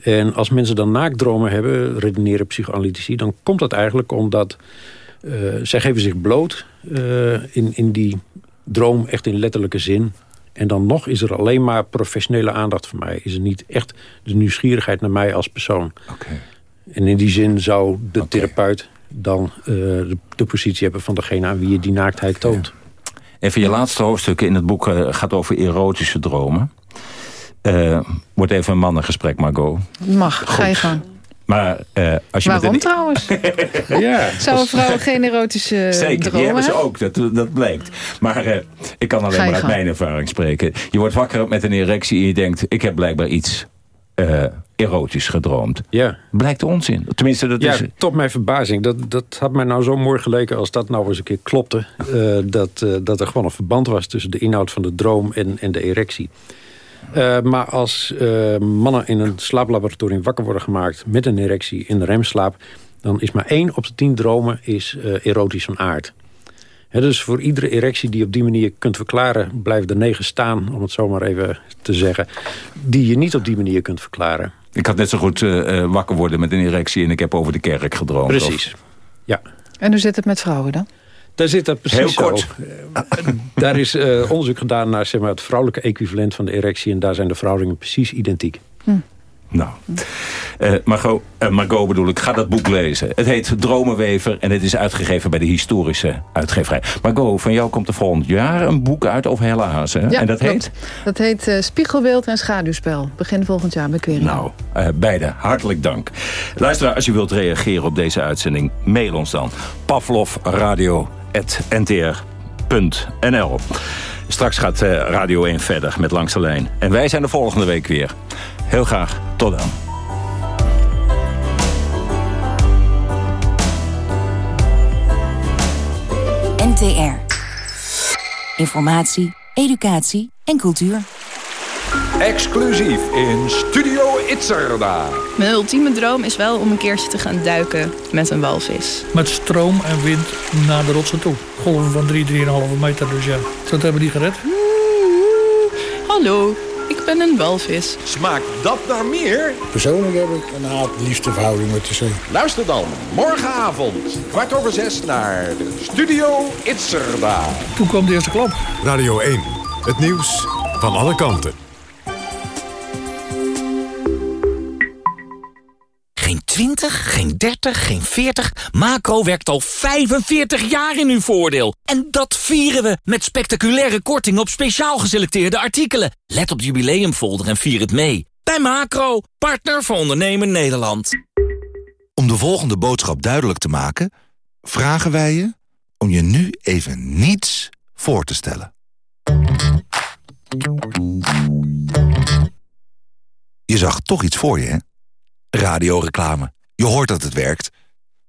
Speaker 20: En als mensen dan naakdromen hebben, redeneren psychoanalytici... dan komt dat eigenlijk omdat uh, zij geven zich bloot uh, in, in die droom echt in letterlijke zin. En dan nog is er alleen maar professionele aandacht voor mij. Is er niet echt de nieuwsgierigheid naar mij als persoon.
Speaker 18: Okay.
Speaker 20: En in die zin zou de okay. therapeut dan uh, de, de, positie hebben van degene aan wie je die naaktheid toont.
Speaker 18: Even je laatste hoofdstuk in het boek gaat over erotische dromen. Uh, wordt even een mannengesprek, Margot.
Speaker 19: Mag, Goed. ga je gang.
Speaker 18: Maar uh, als je
Speaker 19: Waarom
Speaker 18: met een...
Speaker 19: trouwens?
Speaker 20: ja.
Speaker 19: Zouden vrouwen geen erotische
Speaker 18: Zeker,
Speaker 19: dromen
Speaker 18: die hebben ze ook, dat, dat blijkt. Maar uh, ik kan alleen maar uit mijn ervaring spreken. Je wordt wakker met een erectie en je denkt... ik heb blijkbaar iets uh, erotisch gedroomd.
Speaker 20: Ja.
Speaker 18: Blijkt onzin. Tenminste, dat
Speaker 20: ja,
Speaker 18: is...
Speaker 20: tot mijn verbazing. Dat, dat had mij nou zo mooi geleken als dat nou eens een keer klopte. dat, dat er gewoon een verband was tussen de inhoud van de droom en, en de erectie. Uh, maar als uh, mannen in een slaaplaboratorium wakker worden gemaakt... met een erectie in de remslaap... dan is maar één op de tien dromen is, uh, erotisch van aard. He, dus voor iedere erectie die je op die manier kunt verklaren... blijven er negen staan, om het zo maar even te zeggen... die je niet op die manier kunt verklaren.
Speaker 18: Ik had net zo goed wakker worden met een erectie... en ik heb over de kerk gedroomd.
Speaker 20: Precies, of... ja.
Speaker 19: En hoe zit het met vrouwen dan?
Speaker 20: Daar zit dat precies
Speaker 18: Heel kort.
Speaker 20: Zo. daar is uh, onderzoek gedaan naar zeg maar, het vrouwelijke equivalent van de erectie. En daar zijn de verhoudingen precies identiek.
Speaker 19: Hm.
Speaker 18: Nou, uh, Margot, uh, Margot bedoel ik, ga dat boek lezen. Het heet Dromenwever en het is uitgegeven bij de historische uitgeverij. Margot, van jou komt er volgend jaar een boek uit over Helle Hazen.
Speaker 19: Ja,
Speaker 18: en dat heet?
Speaker 19: Dat, dat heet uh, Spiegelbeeld en Schaduwspel. Begin volgend jaar bij Query.
Speaker 18: Nou, beide, hartelijk dank. Luisteraar, als je wilt reageren op deze uitzending, mail ons dan. Pavlov Radio ntr.nl. Straks gaat Radio 1 verder met Langs de Lijn. En wij zijn de volgende week weer. Heel graag. Tot dan.
Speaker 22: NTR. Informatie, educatie en cultuur.
Speaker 23: Exclusief in Studio Itzerda.
Speaker 24: Mijn ultieme droom is wel om een keertje te gaan duiken met een walvis.
Speaker 25: Met stroom en wind naar de rotsen toe. Golven van 3, 3,5 meter, dus ja. Dat hebben die gered.
Speaker 24: Hallo, ik ben een walvis.
Speaker 23: Smaakt dat naar meer?
Speaker 26: Persoonlijk heb ik een haat-liefde verhouding met de zee.
Speaker 23: Luister dan morgenavond, kwart over zes, naar de Studio Itzerda.
Speaker 25: Toen kwam de eerste klap.
Speaker 1: Radio 1, het nieuws van alle kanten.
Speaker 14: 20, geen 30, geen 40. Macro werkt al 45 jaar in uw voordeel. En dat vieren we met spectaculaire korting op speciaal geselecteerde artikelen. Let op de jubileumfolder en vier het mee. Bij Macro, partner voor ondernemen Nederland.
Speaker 27: Om de volgende boodschap duidelijk te maken... vragen wij je om je nu even niets voor te stellen. Je zag toch iets voor je, hè? Radioreclame. Je hoort dat het werkt.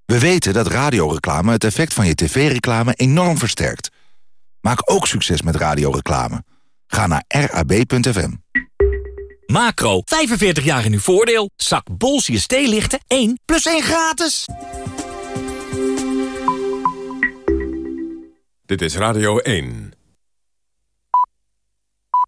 Speaker 27: We weten dat radioreclame het effect van je tv-reclame enorm versterkt. Maak ook succes met radioreclame. Ga naar rab.fm.
Speaker 14: Macro, 45 jaar in uw voordeel. Zak Bolsius theelichten 1 plus 1 gratis.
Speaker 1: Dit is Radio 1.